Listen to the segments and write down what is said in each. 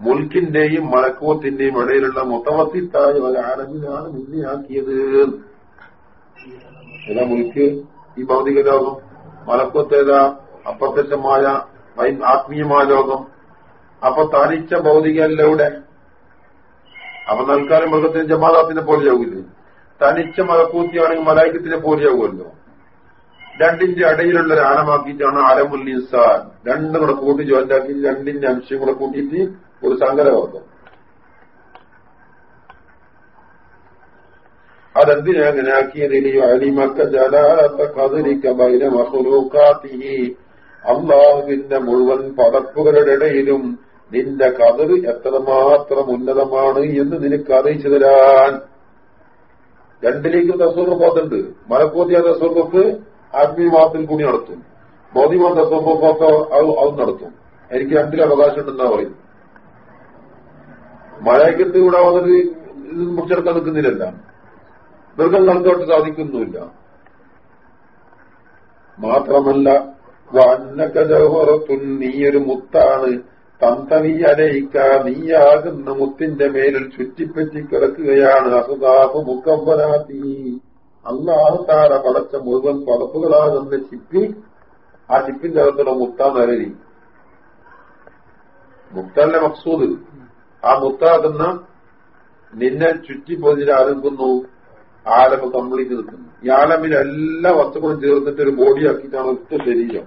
മുൽക്കിന്റെയും മലക്കൂത്തിന്റെയും ഇടയിലുള്ള മുത്തവസിത്തായ ഒരു ആലമിനാണ് നിന്നെയാക്കിയത് ഏതാ മുൽക്ക്? ഈ ഭൗതിക ലോകം. മലക്കൂത്തേതാ അപ്രത്യക്ഷമായ ആത്മീയമായ ലോകം. അപ്പൊ തനിച്ച ഭൗതികല്ലൂടെ അപ്പൊ തൽക്കാലം മൃഗത്തിന് ജമാദാത്തിനെ പോലെയാവില്ലേ തനിച്ച മലക്കൂത്തിയാണെങ്കിൽ മലായിക്കത്തിനെ പോലെയാവുമല്ലോ. രണ്ടിന്റെ ഇടയിലുള്ള ഒരു ആനമാക്കിയിട്ടാണ് രണ്ടും കൂടെ കൂട്ടി ജോയിന്റാക്കി രണ്ടിന്റെ അംശം കൂടെ കൂട്ടിയിട്ട് ഒരു സങ്കരവർഗം അതെന്തിനാ അങ്ങനെ ആക്കിയതിന് അലിമക്ക ജലാലത്ത കതിരിക്ക ബൈന മഹുലൂക്കാത്തിഹി അള്ളാഹുവിന്റെ മുഴുവൻ പടപ്പുകളുടെ ഇടയിലും നിന്റെ കതിർ എത്രമാത്രം ഉന്നതമാണ് എന്ന് നിനക്ക് അറിയിച്ചു തരാൻ. രണ്ടിലേക്ക് തസ്വറുഫത്തുണ്ട് മലക്കോത്തിയ തസ്വറുഫ് ആത്മീയമാത്തിൽ കൂടി നടത്തും. ബോധിമാൻ തസ്വറുഫൊക്കെ അത് നടത്തും. എനിക്ക് രണ്ടിൽ അവകാശം ഉണ്ടെന്നാ പറയും മലയക്കത്ത് കൂടെ വന്നിട്ട് ഇത് മുറിച്ചെടുക്കാൻ നിൽക്കുന്നില്ല മൃഗങ്ങൾക്കോട്ട് സാധിക്കുന്നുമില്ല. മാത്രമല്ല വന്നകജോഹറത്തുൻ നീയൊരു മുത്താണ്. തന്തനിയലയിക്ക നീയാകുന്ന മുത്തിന്റെ മേലിൽ ചുറ്റിപ്പറ്റി കിടക്കുകയാണ് അസുതാഫ് മുക്കമ്പനാത്തി അള്ളാഹു താര പടച്ച മുഴുവൻ പടപ്പുകളാകുന്ന ചിപ്പി. ആ ചിപ്പിന്റെ അകത്തുള്ള മുത്താന്നരരി മുത്തല്ല മക്സൂദ്. ആ മുത്താകുന്ന നിന്നെ ചുറ്റി പൊതിഞ്ഞ് ആരംഭിക്കുന്നു ആലമ കംപ്ലീറ്റ് നിൽക്കുന്നു. ഈ ആലമിൽ എല്ലാ വസ്തുക്കളും ചേർന്നിട്ട് ഒരു ബോഡിയാക്കിയിട്ടാണ് ഒറ്റ ശരീരം.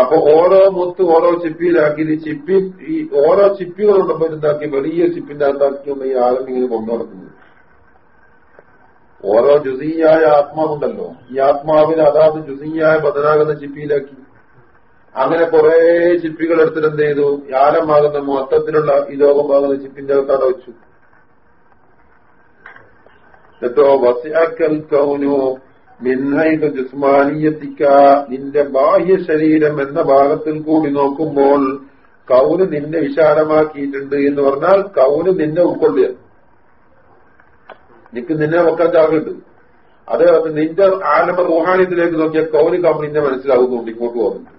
അപ്പൊ ഓരോ മുത്ത് ഓരോ ചിപ്പിയിലാക്കി ചിപ്പി ഈ ഓരോ ചിപ്പികളുണ്ടപ്പോ എന്താക്കി വലിയ ചിപ്പിന്റെ അകത്താക്കിയുള്ള ഈ ആലം ഇങ്ങനെ കൊണ്ടു നടക്കുന്നത് ഓരോ ജുസീയായ ആത്മാവുണ്ടല്ലോ. ഈ ആത്മാവിനെ അതാത് ജുസീയായ ബദനാകുന്ന ചിപ്പിയിലാക്കി. അങ്ങനെ കുറെ ചിപ്പികൾ എടുത്തിട്ട് എന്ത് ചെയ്തു? യാലമാകുന്ന മൊത്തത്തിലുള്ള ഈ ലോകമാകുന്ന ചിപ്പിന്റെ അകത്താണ് വെച്ചു. എന്നിട്ടോ വസ്യാക്കൽ കൗനു മിന്നൈത് ജുസ്മാനിയത്തിക്ക നിന്റെ ബാഹ്യ ശരീരം എന്ന ഭാഗത്തിൽ കൂടി നോക്കുമ്പോൾ കൗന് നിന്നെ വിശാലമാക്കിയിട്ടുണ്ട് എന്ന് പറഞ്ഞാൽ കൗന് നിന്നെ ഉൾക്കൊള്ളുക. നിനക്ക് നിന്നെ നോക്കാൻ ചാകുണ്ട് അത് നിന്റെ ആലമ റുഹാനിയത്തിലേക്ക് നോക്കിയ കൗന് കൗ നിന്നെ മനസ്സിലാകുന്നുണ്ട് ഇങ്ങോട്ട് പോകുന്നുണ്ട്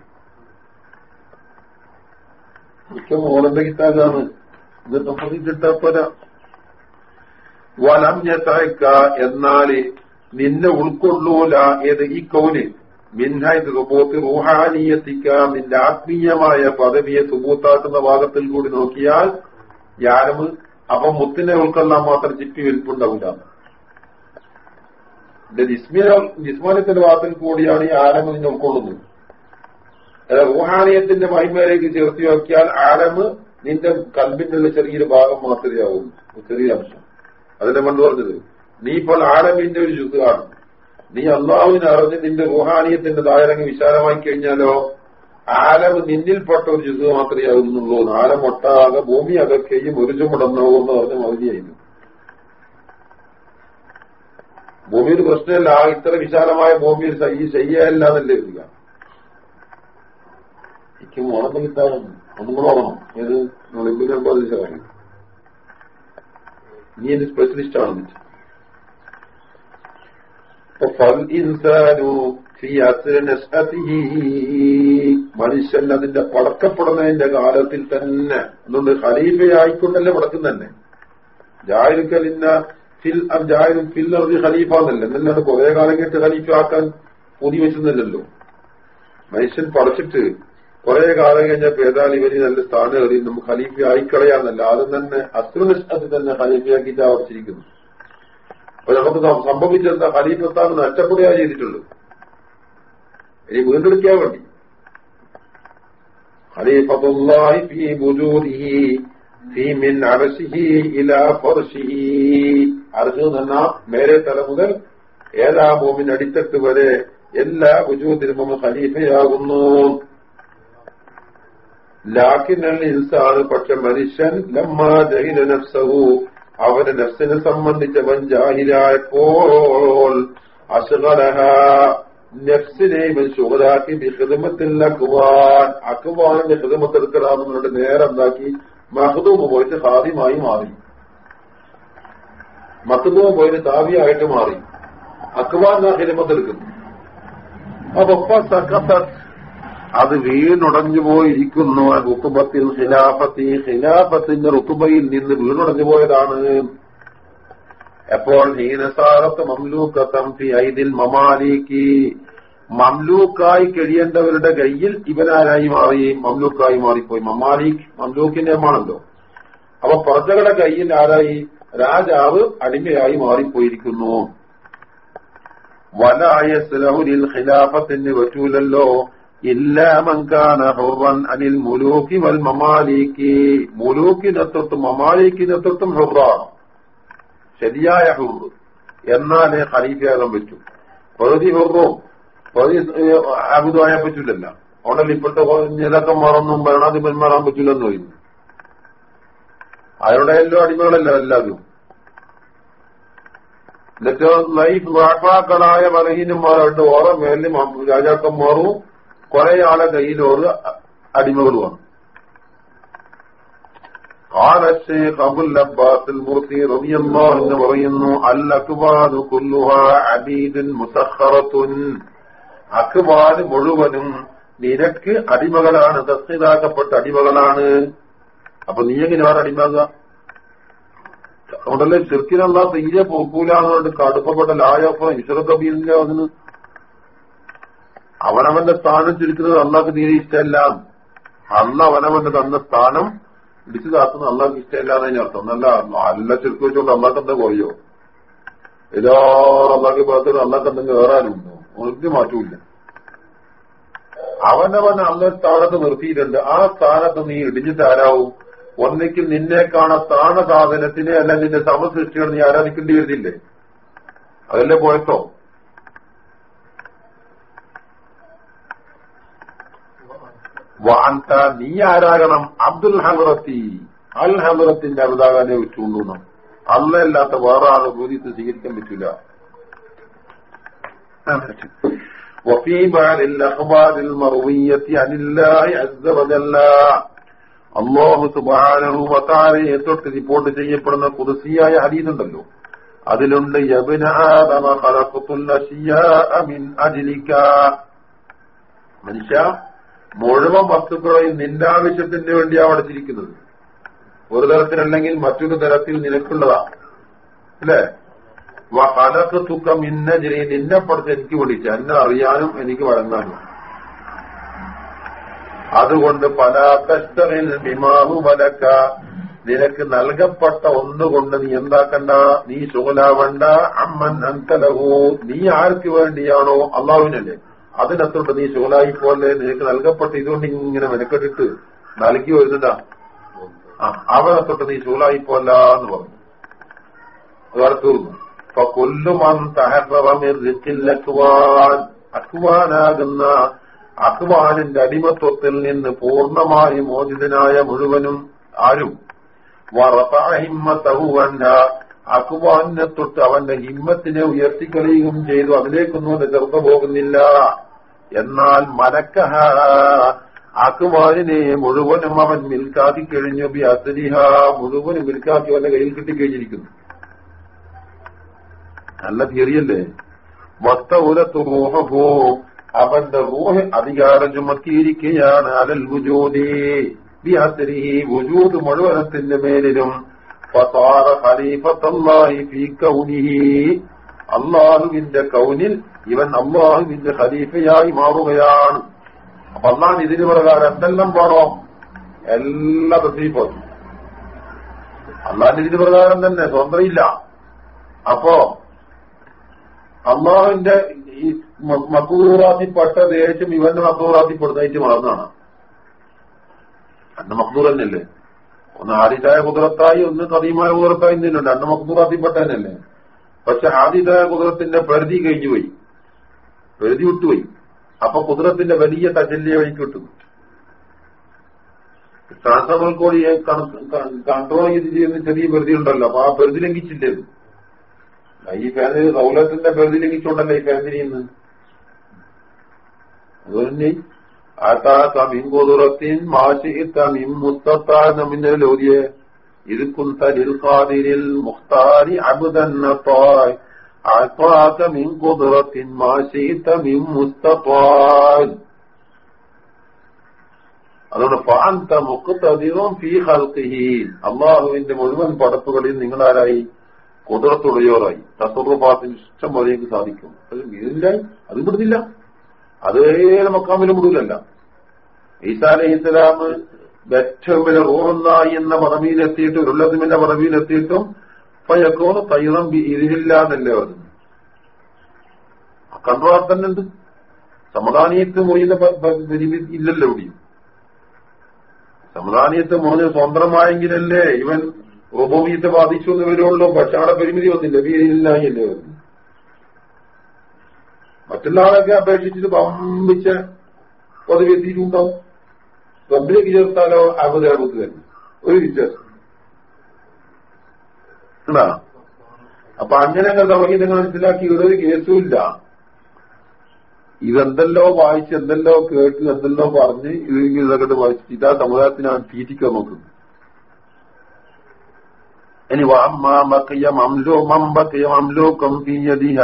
മിക്ക മോളന്റെ കിട്ടാനാണ് ഇത് നമുക്ക് കിട്ടാപ്പോരാ വലം ഞെത്തയക്ക എന്നാൽ നിന്നെ ഉൾക്കൊള്ളൂല ഏത് ഈ കൗന് സുബൂത്ത് റൂഹാനീയത്തിക്ക നിന്റെ ആത്മീയമായ പദവിയെ സുബൂത്താക്കുന്ന ഭാഗത്തിൽ കൂടി നോക്കിയാൽ യാരമ് അപ്പൊ മുത്തിനെ ഉൾക്കൊള്ളാൻ മാത്രം ചിപ്പി വിൽപ്പുണ്ടാവില്ല ജിസ്മാനത്തിന്റെ ഭാഗത്തിൽ കൂടിയാണ് ഈ ആലമ് നിന്നെ ഉൾക്കൊള്ളുന്നത്. റൂഹാനിയത്തിന്റെ മഹിമയിലേക്ക് ചേർത്തി നോക്കിയാൽ ആലമ് നിന്റെ കൽബിന്റെ ചെറിയൊരു ഭാഗം മാത്രമേ ആവുന്നു ചെറിയ അംശം. അതിനെ പണ്ട് പറഞ്ഞത്? നീ ഇപ്പോൾ ആലമിന്റെ ഒരു ജുസാണ് നീ അള്ളാഹുവിനെ അറിഞ്ഞ് നിന്റെ റുഹാനിയത്തിന്റെ ദായരങ്ങ് വിശാലമായി കഴിഞ്ഞാലോ ആലം നിന്നിൽപ്പെട്ട ഒരു ജുസ് മാത്രമേ ആകുന്നുള്ളൂ ആലം ഒട്ടാകെ ഭൂമി അകക്കെയും ഒരു ചുമടന്നോ എന്ന് പറഞ്ഞ മതിയായിരുന്നു ഭൂമിയിൽ പ്രശ്നമല്ല. ഇത്ര വിശാലമായ ഭൂമിയിൽ ഈ ശയ്യല്ലാന്നല്ലേ വരിക എനിക്ക് ഓണം കിട്ടാനും ഒന്നും കൂടെ ഓണം. ഏത് ഇബിനെ ബാധിച്ചതാണ് നീ എന്റെ സ്പെഷ്യലിസ്റ്റ് ആണെന്ന് മനുഷ്യൻ അതിന്റെ പടക്കപ്പെടുന്നതിന്റെ കാലത്തിൽ തന്നെ അതുകൊണ്ട് ഖലീഫയായിക്കൊണ്ടല്ലേ പടക്കുന്നത് തന്നെ ജാഹിരുക്കലിന്ന ഫിൽ ജാഹിരും ഫില്ലറി ഖലീഫ എന്നല്ലേ എന്നല്ലാണ്ട് കുറെ കാലം കേട്ട് ഖലീഫ ആക്കാൻ പൊതി വെച്ചെന്നല്ലോ മനുഷ്യൻ പടച്ചിട്ട് കുറെ കാലം കഴിഞ്ഞ പേതാലി വലിയ നല്ല സ്ഥാനം കയറി നമുക്ക് ഖലീഫ ആയിക്കളയാന്നല്ല ആദ്യം തന്നെ അസ്ത്രനിഷ്ഠത്തിൽ തന്നെ ഖലീഫയാക്കിയിട്ട് ആവർത്തിച്ചിരിക്കുന്നു അപ്പൊ നമുക്ക് സംഭവിച്ചെന്താ? ഖലീഫസ്ഥാൻ നഷ്ടപ്പെടുക ചെയ്തിട്ടുള്ളൂ ഇനി വീണ്ടെടുക്കാൻ വേണ്ടി. ഖലീഫത്തുല്ലാഹി ഫീ ഫീ മിൻ അർശിഹി ഇലാ ഫർശിഹി. മേലെ തല മുതൽ ഏതാ ഭൂമിന് അടിത്തട്ട് വരെ എല്ലാ ബുജൂദിലും നമ്മൾ ഖലീഫയാകുന്നു. ലാക്കിനൽ ഇൻസാണ് പക്ഷെ മനുഷ്യൻ ലമ്മാ ജഹില നഫ്സഹു അവന്റെ നഫ്സിനെ സംബന്ധിച്ചവൻ ജാഹിരായപ്പോൾ അസുഖലഹ നഫ്സിനെ ഇവൻ ശുഹരാക്കി ബിഹിദമത്തിൽ അക്വാൻ അക്വാനിന്റെ ഹൃദമത്തെടുക്കലാമെന്നുള്ള നേരെ എന്താക്കി മഹദൂമ് പോയിട്ട് ഹാദിമായി മാറി. മത്തുബോ പോയിട്ട് താവിയായിട്ട് മാറി. അക്വാൻ എന്നാ ഹിരമത്തെടുക്കുന്നു അപ്പൊ സക്കത്ത് അത് വീണുടഞ്ഞു പോയിരിക്കുന്നു. റുത്തുബത്തിൽ ഖിലാഫത്തി ഖിലാഫത്തിന്റെ റുത്തുബയിൽ നിന്ന് വീണുടഞ്ഞു പോയതാണ്. എപ്പോൾ ഹീനസാറത്ത് മംലൂക്കത്തം ഫി ഐദിൽ മമാലിക്ക്. മംലൂക്കായി കഴിയേണ്ടവരുടെ കയ്യിൽ ഇവനാരായി മാറി? മംലൂക്കായി മാറിപ്പോയി. മമാലിക് മംലൂക്കിന്റെ ആണല്ലോ അപ്പൊ പ്രജകളുടെ കയ്യിൽ ആരായി? രാജാവ് അടിമയായി മാറിപ്പോയിരിക്കുന്നു. വലായ സുലഹുലിൽ ഖിലാഫത്തിന് പറ്റൂലല്ലോ. ഇല്ലാമങ്കാന ഹുറൻ അനിൽ മുലൂക്കി വൽ മമാലിക്ക് മുലൂക്കി നേതൃത്വം മമാലിക്കി നേതൃത്വം ഹുറാണ് ശരിയായ ഹുർ. എന്നാലേ ഖലീഫയാകാൻ പറ്റൂ. പ്രകൃതി ഹുറും. പ്രകൃതി അബുദായാൻ പറ്റൂലല്ല. അവിടെ ഇപ്പോഴത്തെ നേതാക്കന്മാരൊന്നും ഭരണാധിപന്മാരാൻ പറ്റില്ലെന്ന് പറയുന്നു. അവരുടെ എല്ലാം അടിമകളല്ല എല്ലാവരും. എന്നിട്ട് ലൈഫ് വാക്വാക്കളായ ബലഹീനന്മാരുണ്ട് ഓരോ മേലിലും രാജാക്കന്മാരും കുറെ ആളെ കയ്യിൽ ഓരോ അടിമകളുമാണ് قال الشيخ أبو اللباس المرسي رضي الله എന്ന് പറയുന്നു الأكباد كلها عبيد مسخرة അക്ബാദ് മുഴുവനും നിനക്ക് അടിമകളാണ് തസ്തിതാക്കപ്പെട്ട അടിമകളാണ് അപ്പൊ നീ എങ്ങനെ വേറെ അടിമാകുക അതുകൊണ്ടല്ലേ ചെറുക്കിനുള്ള തീരെ പോക്കൂലെന്നുകൊണ്ട് കടുപ്പപ്പെട്ട ലായപ്പോ ഇഷറക്കബീലിന്റെ അതിന് അവനവന്റെ സ്ഥാനം ചുരുക്കുന്നത് അള്ളാഹ് തീരെ ഇഷ്ടമല്ല. അന്ന് അവനവന്റെ തന്ന സ്ഥാനം ഇടിച്ചു താത്തുന്ന അള്ളാഹ് ഇഷ്ടമല്ല എന്നതിന് അർത്ഥം. എന്നല്ല അല്ല ചുരുക്കി വെച്ചുകൊണ്ട് അള്ളാഹ് എന്താ കുറയോ ഏതോ അള്ളാഹ് ഭാഗത്ത് അള്ളാഹ് എന്തെങ്കിലും കയറാനുണ്ടോ ഒരു മാറ്റമില്ല അവനവൻ അന്ന സ്ഥാനത്ത് നിർത്തിയിട്ടുണ്ട്. ആ സ്ഥാനത്ത് നീ ഇടിഞ്ഞിട്ട് ആരാവും? നിന്നെ കാണാൻ സ്ഥാന സാധനത്തിനെ അല്ല നിന്റെ സമസൃഷ്ടികൾ നീ ആരാധിക്കേണ്ടി വരുന്നില്ലേ? അതല്ലേ പോയത്തോ? വാന്ത നീ ആരാകണം അബ്ദുൽ ഹമറത്തി അൽ ഹമറത്തിന്റെ അവതാകാനെ വെച്ചുകൊണ്ടുണം അല്ലല്ലാത്ത വേറെ ആള് ബോധ്യത്ത് സ്വീകരിക്കാൻ പറ്റില്ല وفي بعض الأخبار المروية عن الله عز وجل അള്ളാഹു സുബാനഹു വത്താരയെ തൊട്ട് റിപ്പോർട്ട് ചെയ്യപ്പെടുന്ന കുറിസിയായ ഹരീതുണ്ടല്ലോ അതിലുണ്ട് യബിന ആദമ മിൻ അജിലിക്ക മനുഷ്യ മുഴുവൻ വസ്തുക്കളെയും നിന്റെ ആവശ്യത്തിന് വേണ്ടിയാണ് അടച്ചിരിക്കുന്നത് ഒരു തരത്തിലല്ലെങ്കിൽ മറ്റൊരു തരത്തിൽ നിനക്കുള്ളതാ അല്ലേ? ഹലക്ക് തുക്കം ഇന്ന ജലി നിന്നെ പഠിച്ച് എനിക്ക് വിളിച്ച എന്നെ അറിയാനും എനിക്ക് വഴങ്ങാനും. അതുകൊണ്ട് പല കഷ്ടറിൽ വിമാവു വലക്ക നിനക്ക് നൽകപ്പെട്ട ഒന്നുകൊണ്ട് നീ എന്താക്കണ്ട നീ ശുഗലാവണ്ട അമ്മൻ അങ്കലഹോ നീ ആർക്ക് വേണ്ടിയാണോ? അള്ളാഹുവിനല്ലേ. അതിനത്തോട്ട് നീ ശുഗലായി പോലെ നിനക്ക് നൽകപ്പെട്ട ഇതുകൊണ്ട് ഇങ്ങനെ മെനക്കെട്ടിട്ട് നൽകി വരുന്നുണ്ടാ? ആ അവനെ തൊട്ട് നീ ശൂലായി പോല്ല എന്ന് പറഞ്ഞു. അതവിടെ തീർന്നു അപ്പൊ കൊല്ലുമൻ തഹറമിർക്കുവാൻ അക്വാനിന്റെ അടിമത്വത്തിൽ നിന്ന് പൂർണമായി മോചിതനായ മുഴുവനും ആരും. വറഹിമ്മത്തഹുവന്ന അക്വാനെ തൊട്ട് അവന്റെ ഹിമ്മത്തിനെ ഉയർത്തിക്കളയുകയും ചെയ്തു. അതിലേക്കൊന്നും അത് ചെറുത പോകുന്നില്ല. എന്നാൽ മലക്കഹ അക്വാനിനെ മുഴുവനും അവൻ മിൽക്കാക്കി കഴിഞ്ഞു. ബി അസരിഹ മുഴുവനും മിൽക്കാക്കി അവന്റെ കയ്യിൽ കിട്ടിക്കഴിഞ്ഞിരിക്കുന്നു. നല്ല തിയറിയല്ലേ? വസ്തൗലത്ത് റൂഹോ അവന്റെ റൂഹ് അധികാരം ചുമത്തിയിരിക്കുകയാണ്. അലൽ ഗുജോദി ബി അസരിഹി ഗുജൂത് മുഴുവനത്തിന്റെ മേലിലും ഫസാറ ഖലീഫത്തല്ലാഹി ഫീ കൗനിഹി അള്ളാഹുവിന്റെ കൗനിൽ ഇവൻ അള്ളാഹുവിന്റെ ഖലീഫയായി മാറുകയാണ്. അപ്പൊ അള്ളാൻ ഇതിന് പ്രകാരം എന്തെല്ലാം പാടോ? എല്ലാ തസീഫും അള്ളാഹിന്റെ ഇതിന് പ്രകാരം തന്നെ സ്വന്തമില്ല അപ്പോ അള്ളാഹുവിന്റെ ഈ മക്കൂറാത്തിപ്പെട്ട ദേശം ഇവന്റെ മക്കൂറാത്തിപ്പെടുന്നതായിട്ട് വളർന്നതാണ് അന്ന് മക്കൂർ തന്നെയല്ലേ? ഒന്ന് ആദിതായ കുതിരത്തായി ഒന്ന് കദീമായ കുതിരത്തായി തന്നെ അന്ന് മക്ദൂറാത്തിപ്പെട്ട തന്നെയല്ലേ പക്ഷെ ആദിതായ കുതിരത്തിന്റെ പരിധി കഴിഞ്ഞുപോയി. പരിധി വിട്ടുപോയി. അപ്പൊ കുതിരത്തിന്റെ വലിയ തജല്യ വഴിക്ക് ട്രാൻസ്ഫർ കോടി കൺട്രോൾ ചെയ്ത് ചെയ്യുന്ന ചെറിയ പരിധി ഉണ്ടല്ലോ അപ്പൊ ആ പരിധി ലംഘിച്ചില്ലേ? ഈ ഫാനിന് സൗലത്തിന്റെ പരിധി ലംഘിച്ചുകൊണ്ടല്ലേ ഈ ഫാൻ തിരിയുന്നത് അതുതന്നെ ആത്താത്ത മിൻ കുതിറത്തിൻ മാശിത്ത മിൻ മുസ്തത്താന്ന മിന്നലോതിയെ ഇത് കുന്തലിൽ ഖാദിരിൽ മുഖ്താരി അബുദന്നത്തായ് أعطاك من قدرة ما شئت من مستطاع അതുകൊണ്ട് ഫാന്ത മുക്കത്തതിറും ഫീ ഹൽക്കിഹി അള്ളാഹുവിന്റെ മുഴുവൻ പടപ്പുകളിൽ നിങ്ങളാരായി കുതിരത്തുടയോറായി തത്വപാത്തിന് ഇഷ്ടം പോലെ എനിക്ക് സാധിക്കും അത് വീടില്ലായി അത് വിടുന്നില്ല അത് മക്കാമിലും വിടൂലല്ല ഈസാ അലഹി ഇസ്ലാം ഏറ്റവും വലിയ റൂറുന്നായി എന്ന പദവിയിലെത്തിയിട്ട് ഉരുളത്തുമിന്റെ പദവിയിലെത്തിയിട്ടും പയക്കോ തൈറം ഇതിലില്ല എന്നല്ലേ പറഞ്ഞു കണ്ടോടെ തന്നെ ഉണ്ട്. സമാധാനീയത്ത് പരിമിതി ഇല്ലല്ലോ ഇവിടെയും. സമാധാനീയത്ത് മൊഴി സ്വന്തമായെങ്കിലല്ലേ ഇവൻ ഉപഭീത്തെ ബാധിച്ചു എന്ന് വരുള്ളൂ പക്ഷെ അവിടെ പരിമിതി വന്നില്ല. വീരില്ലായല്ലേ വന്നു മറ്റുള്ള ആളൊക്കെ അപേക്ഷിച്ചിട്ട് പമ്പിച്ച പദവി എത്തിയിട്ടുണ്ടാവും റബ്ബിലേക്ക് ചേർത്താലോ അബുദാബുക്ക് തന്നെ ഒരു വ്യത്യാസം. അപ്പൊ അങ്ങനെ തുടങ്ങി നിങ്ങൾ മനസ്സിലാക്കി ഒരു കേസുമില്ല ഇതെന്തല്ലോ വായിച്ച് എന്തെല്ലോ കേട്ട് എന്തെല്ലോ പറഞ്ഞ് ഇത് ഇതൊക്കെ വായിച്ച് ഇതാ സമുദായത്തിനാണ് തീറ്റിക്കാൻ നോക്കുന്നത് ഇനി വാമ്മക്കയ്യ മംലോ മമ്പക്കയ്യ മംലോക്കം തീയതിഹ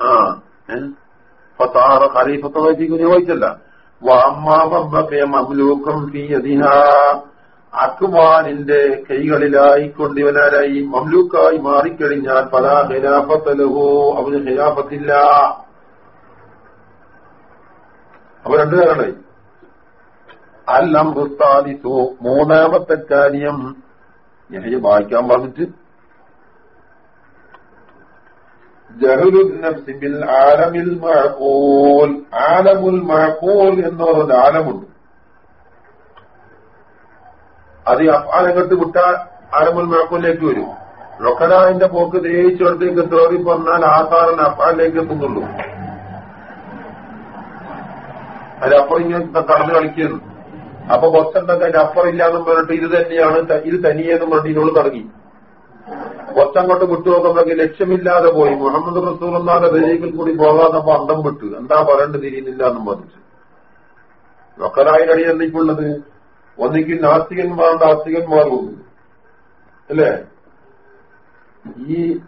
ആ ഫത്താറ ഖലീഫത്തെ മംലൂക്കം തീയതിഹ അക്ബാനിന്റെ കൈകളിലായി കൊണ്ടിവനാരായി മംലൂക്കായി മാറിക്കഴിഞ്ഞാൽ പല ഖിലാഫത്തലഹോ അവന് ഖിലാഫത്തില്ല. അപ്പൊ രണ്ടു കാരണമായി അല്ലം പുസ്താദിസു മൂന്നാമത്തെ കാര്യം ഞാൻ വായിക്കാൻ പറഞ്ഞിട്ട് ജഹലുൽ ആലമിൽ മഴക്കോൽ ആലമുൽ മഴക്കോൽ എന്ന് പറഞ്ഞ ആലമുണ്ട്. അത് അഫാലങ്ങട്ട് വിട്ട ആലമുൽ മഴക്കോലിലേക്ക് വരും. ലൊക്കനാഹിന്റെ പോക്ക് ദേഹിച്ചിടത്തേക്ക് തേറി പറഞ്ഞാൽ ആസാറൻ അഫാലിലേക്ക് എത്തുന്നുള്ളൂ. അതിലപ്പുറം ഇങ്ങനെ കടന്നു കളിക്കുന്നു. അപ്പൊ കുറച്ചുണ്ടൊക്കെ അതിന്റെ അപ്പുറം ഇല്ലാന്നും പറഞ്ഞിട്ട് ഇത് തന്നെയാണ് ഇത് തനിയെന്നും പറഞ്ഞിട്ട് ഇതിനോട് തുടങ്ങി. കുറച്ചങ്ങോട്ട് വിട്ടുനോക്കുമ്പോഴേക്ക് ലക്ഷ്യമില്ലാതെ പോയി. മുഹമ്മദ് റസൂൽ എന്നാലെ ദരീകിൽ കൂടി പോകാതെ അന്തം വിട്ടു. എന്താ പറയേണ്ടത് തിരിയുന്നില്ല എന്നും പറഞ്ഞു വക്കലായിരടി എന്തിക്കുള്ളത് ഒന്നിക്ക് നാസ്തികന്മാരുടെ ആസ്തികന്മാർ വന്നു അല്ലേ? ഈ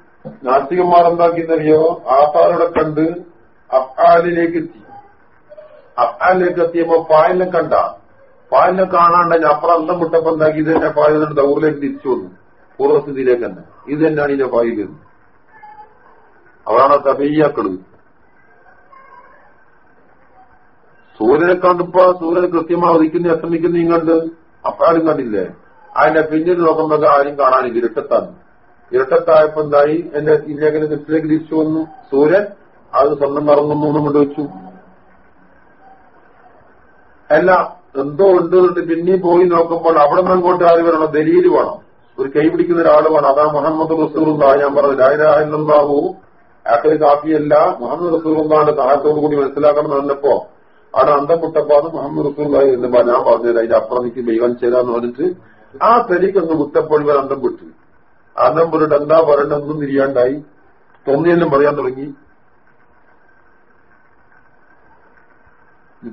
നാസ്തികന്മാർ എന്താക്കിയെന്നറിയോ? ആസാറുടെ കണ്ട് അഫ്ആലിലേക്ക് എത്തി. അഫ്ആലിലേക്ക് എത്തിയപ്പോ പായലിനെ കണ്ട. പായലിനെ കാണാണ്ട് അപ്പുറം അന്തം വിട്ടപ്പോ എന്താക്കി? ഇതിന്റെ പായലിന്റെ ദൗറിലേക്ക് തിരിച്ചു വന്നു. പൂർവസ്ഥിതിയിലേക്ക് തന്നെ ഇത് തന്നെയാണ് ഇതിന്റെ പായിൽ അവരാണ് തബയ്യാക്കൾ സൂര്യനെ കണ്ടിപ്പോ സൂര്യനെ കൃത്യമായി ഉദിക്കുന്ന അസ്തമിക്കുന്ന ഇങ്ങണ്ട്. അപ്പാടും കണ്ടില്ലേ. അതിന്റെ പിന്നിൽ നോക്കുമ്പോ ആരും കാണാനില്ല. ഇരുട്ടത്താണ്. ഇരട്ടത്തായപ്പോ എന്തായി? എന്റെ ഇല്ലേഖന കൃഷിയിലേക്ക് തിരിച്ചു വന്നു. സൂര്യൻ അത് സ്വന്തം മറന്നു എന്നും കൊണ്ടുവച്ചു അല്ല എന്തോ ഉണ്ട് പിന്നെയും പോയി നോക്കുമ്പോൾ അവിടെ നിന്ന് അങ്ങോട്ട് ആര് വരണം? ദലീൽ വേണം. ഒരു കൈ പിടിക്കുന്ന ഒരാളുമാണ്. അതാ മുഹമ്മദ് റസൂറുള്ള ഞാൻ പറഞ്ഞു രാജരാഹു ആക്കൽ കാപ്പിയല്ല മുഹമ്മദ് റസൂറുള്ളാന്റെ സഹായത്തോടു കൂടി മനസ്സിലാക്കണം എന്ന് പറഞ്ഞപ്പോ അവിടെ അന്തം മുഹമ്മദ് റസൂറുള്ള എന്ന് ഞാൻ പറഞ്ഞത് അതിന്റെ അപ്പുറം നിൽക്കും ദൈവം ചേരാന്ന് പറഞ്ഞിട്ട് ആ തെരിക്കൊന്ന് മുട്ടപ്പോൾ ഇവർ അന്തം വിട്ടു. അന്തം വിട്ടിട്ട് എന്താ പറയണ്ടെന്നും തിരിയാണ്ടായി തോന്നിയെല്ലാം പറയാൻ തുടങ്ങി.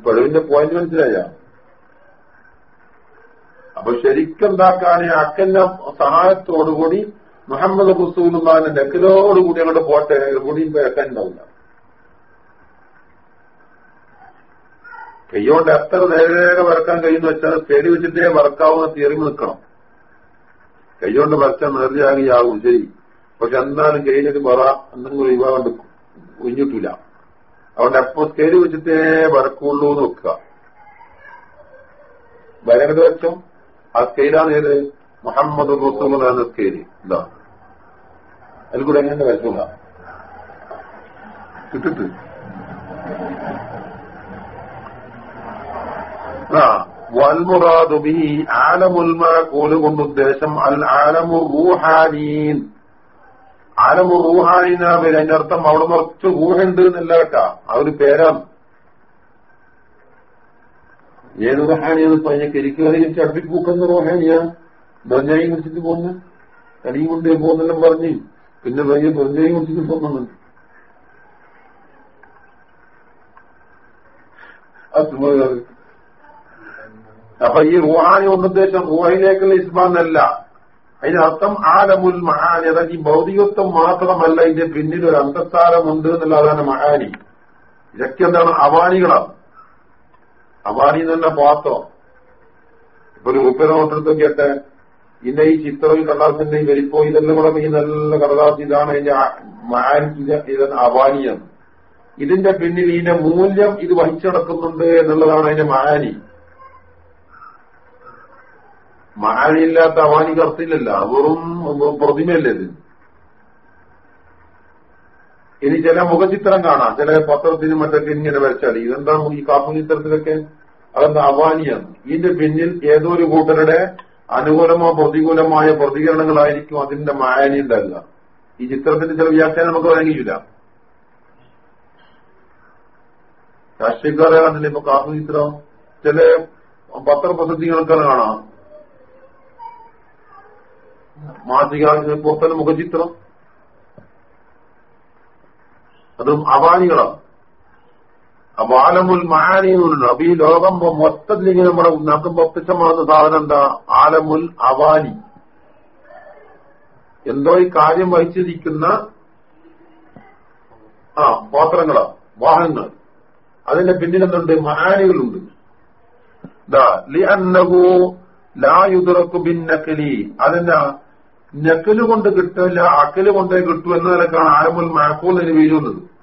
പഴുവിന്റെ പോയിന്റ് മനസ്സിലായ? അപ്പൊ ശരിക്കെന്താക്കാൻ അക്കന്റെ സഹായത്തോടുകൂടി മുഹമ്മദ് റസൂലുമാന്റെ നെക്കിലോടുകൂടി അങ്ങോട്ട് പോട്ടെ കൂടി വെക്കാൻ ഉണ്ടാവില്ല കൈയോണ്ട് എത്ര നേരെ വരക്കാൻ കഴിയുന്ന വെച്ചാൽ പേടി വെച്ചിട്ടേ വറക്കാവുന്ന തീറി നിൽക്കണം. കൈയോണ്ട് വരച്ചാൽ നേർച്ചയാകിയാകും ശരി. പക്ഷെ എന്തായാലും കയ്യിലേക്ക് വറ എന്തെങ്കിലും ഒഴിവാണ്ട് ഒഴിഞ്ഞിട്ടില്ല. അതുകൊണ്ട് എപ്പോ സ്കെയിൽ വെച്ചിട്ടേ വരക്കുള്ളൂ എന്ന് വെക്കുക. വെച്ചോ. ആ സ്കെയിലാണ് ഏത്? മുഹമ്മദ് എന്ന സ്കെയിൽ. ഇതാ. അതിൽ കൂടെ എങ്ങനെ വരച്ചൂല? കിട്ടിട്ട്. ആ. വൽമുറാദുബി ആലമുൽമഴക്കോൽ കൊണ്ട് ഉദ്ദേശം അൽ ആലമു റൂഹാനീൻ. ആലമു റൂഹാനീന അതിന്റെ അർത്ഥം അവിടെ കുറച്ച് റൂഹുണ്ട് എന്നല്ല കേട്ടാ. ആ ഒരു പേരാണ്. ഏത് റഹാനിയാണ് ഇപ്പൊ അതിനെ കരിക്കുകയും അടുപ്പിക്ക് പൂക്കുന്ന റൂഹാനിയാ. ദൊഞ്ഞായി കുറിച്ചിട്ട് പോന്ന്. കടിയും കൊണ്ട് പോകുന്നെല്ലാം പറഞ്ഞ്. പിന്നെ പയ്യെ ദൊഞ്ഞായി കുറിച്ചിട്ട് പോകുന്നുണ്ട് അപ്പൊ ഈ റുഹാനി ഉദ്ദേശം റുഹയിലേക്കുള്ള ഇസ്മാന്നല്ല അതിനർത്ഥം ആലമുൽ മഹാനി അതായത് ഈ ഭൗതികത്വം മാത്രമല്ല ഇതിന്റെ പിന്നിൽ ഒരു എന്നുള്ളതാണ് മഹാനി. ഇതൊക്കെ എന്താണ് അവാനികളാണ്. അവാനി എന്ന് പാത്തോ ഇപ്പൊ ഒരു മുപ്പത് നോട്ടെടുത്തൊക്കെയട്ടെ ഇന്ന ഈ ചിത്രവും കടാസിന്റെയും വലിപ്പോ ഇതെല്ലാം കൂടെ ഈ നല്ല കടലാസ് ഇതാണ് അതിന്റെ മഹാനി ഇത് അവാനിയാണ് ഇതിന്റെ പിന്നിൽ ഇതിന്റെ മൂല്യം ഇത് വഹിച്ചടക്കുന്നുണ്ട് എന്നുള്ളതാണ് അതിന്റെ മാനി. മാനിയില്ലാത്ത അവാനി അർത്ഥമില്ലല്ല വെറും പ്രതിമയല്ലേ ഇത്. ഇനി ചില മുഖചിത്രം കാണാം. ചില പത്രത്തിനും മറ്റൊക്കെ ഇങ്ങനെ വരച്ചാൽ ഇതെന്താണ് ഈ കാപ്പു അതെന്താ അവാനിയാണ്? ഇതിന്റെ പിന്നിൽ ഏതോ ഒരു കൂട്ടരുടെ അനുകൂലമോ പ്രതികൂലമായ പ്രതികരണങ്ങളായിരിക്കും അതിന്റെ മായാനി ഉണ്ടാകുക ഈ ചിത്രത്തിന്റെ ചില വ്യാഖ്യാനം നമുക്ക് വഴങ്ങിയില്ല രാഷ്ട്രീയക്കാരെ കണ്ടില്ല ഇപ്പൊ കാപ്പു ചിത്രം ചില പത്രപ്രസിദ്ധികൾക്കാണ് കാണാം. മാസിക പുറത്തല മുഖചിത്രം അതും അവാനികളാണ്. അപ്പൊ ആലമുൽ മഹാനി എന്നുണ്ട് അപ്പൊ ഈ ലോകം മൊത്തത്തിൽ ഇങ്ങനെ നമ്മുടെ നമുക്ക് പൊപ്പിച്ചമാകുന്ന സാധനം എന്താ? ആലമുൽ അവാനി. എന്തോ ഈ കാര്യം വഹിച്ചിരിക്കുന്ന ആ പാത്രങ്ങളാ വാഹനങ്ങൾ അതിന്റെ പിന്നിലെന്തുണ്ട്? മഹാനികളുണ്ട്. ലായുതുറക്കു ഭിന്നക്കലി അതിന്റെ നക്കൽ കൊണ്ട് കിട്ടില്ല അക്കൽ കൊണ്ടേ കിട്ടൂ എന്ന നിലക്കാണ് മാക്കൂൾ എന്ന് വീഴുന്നത്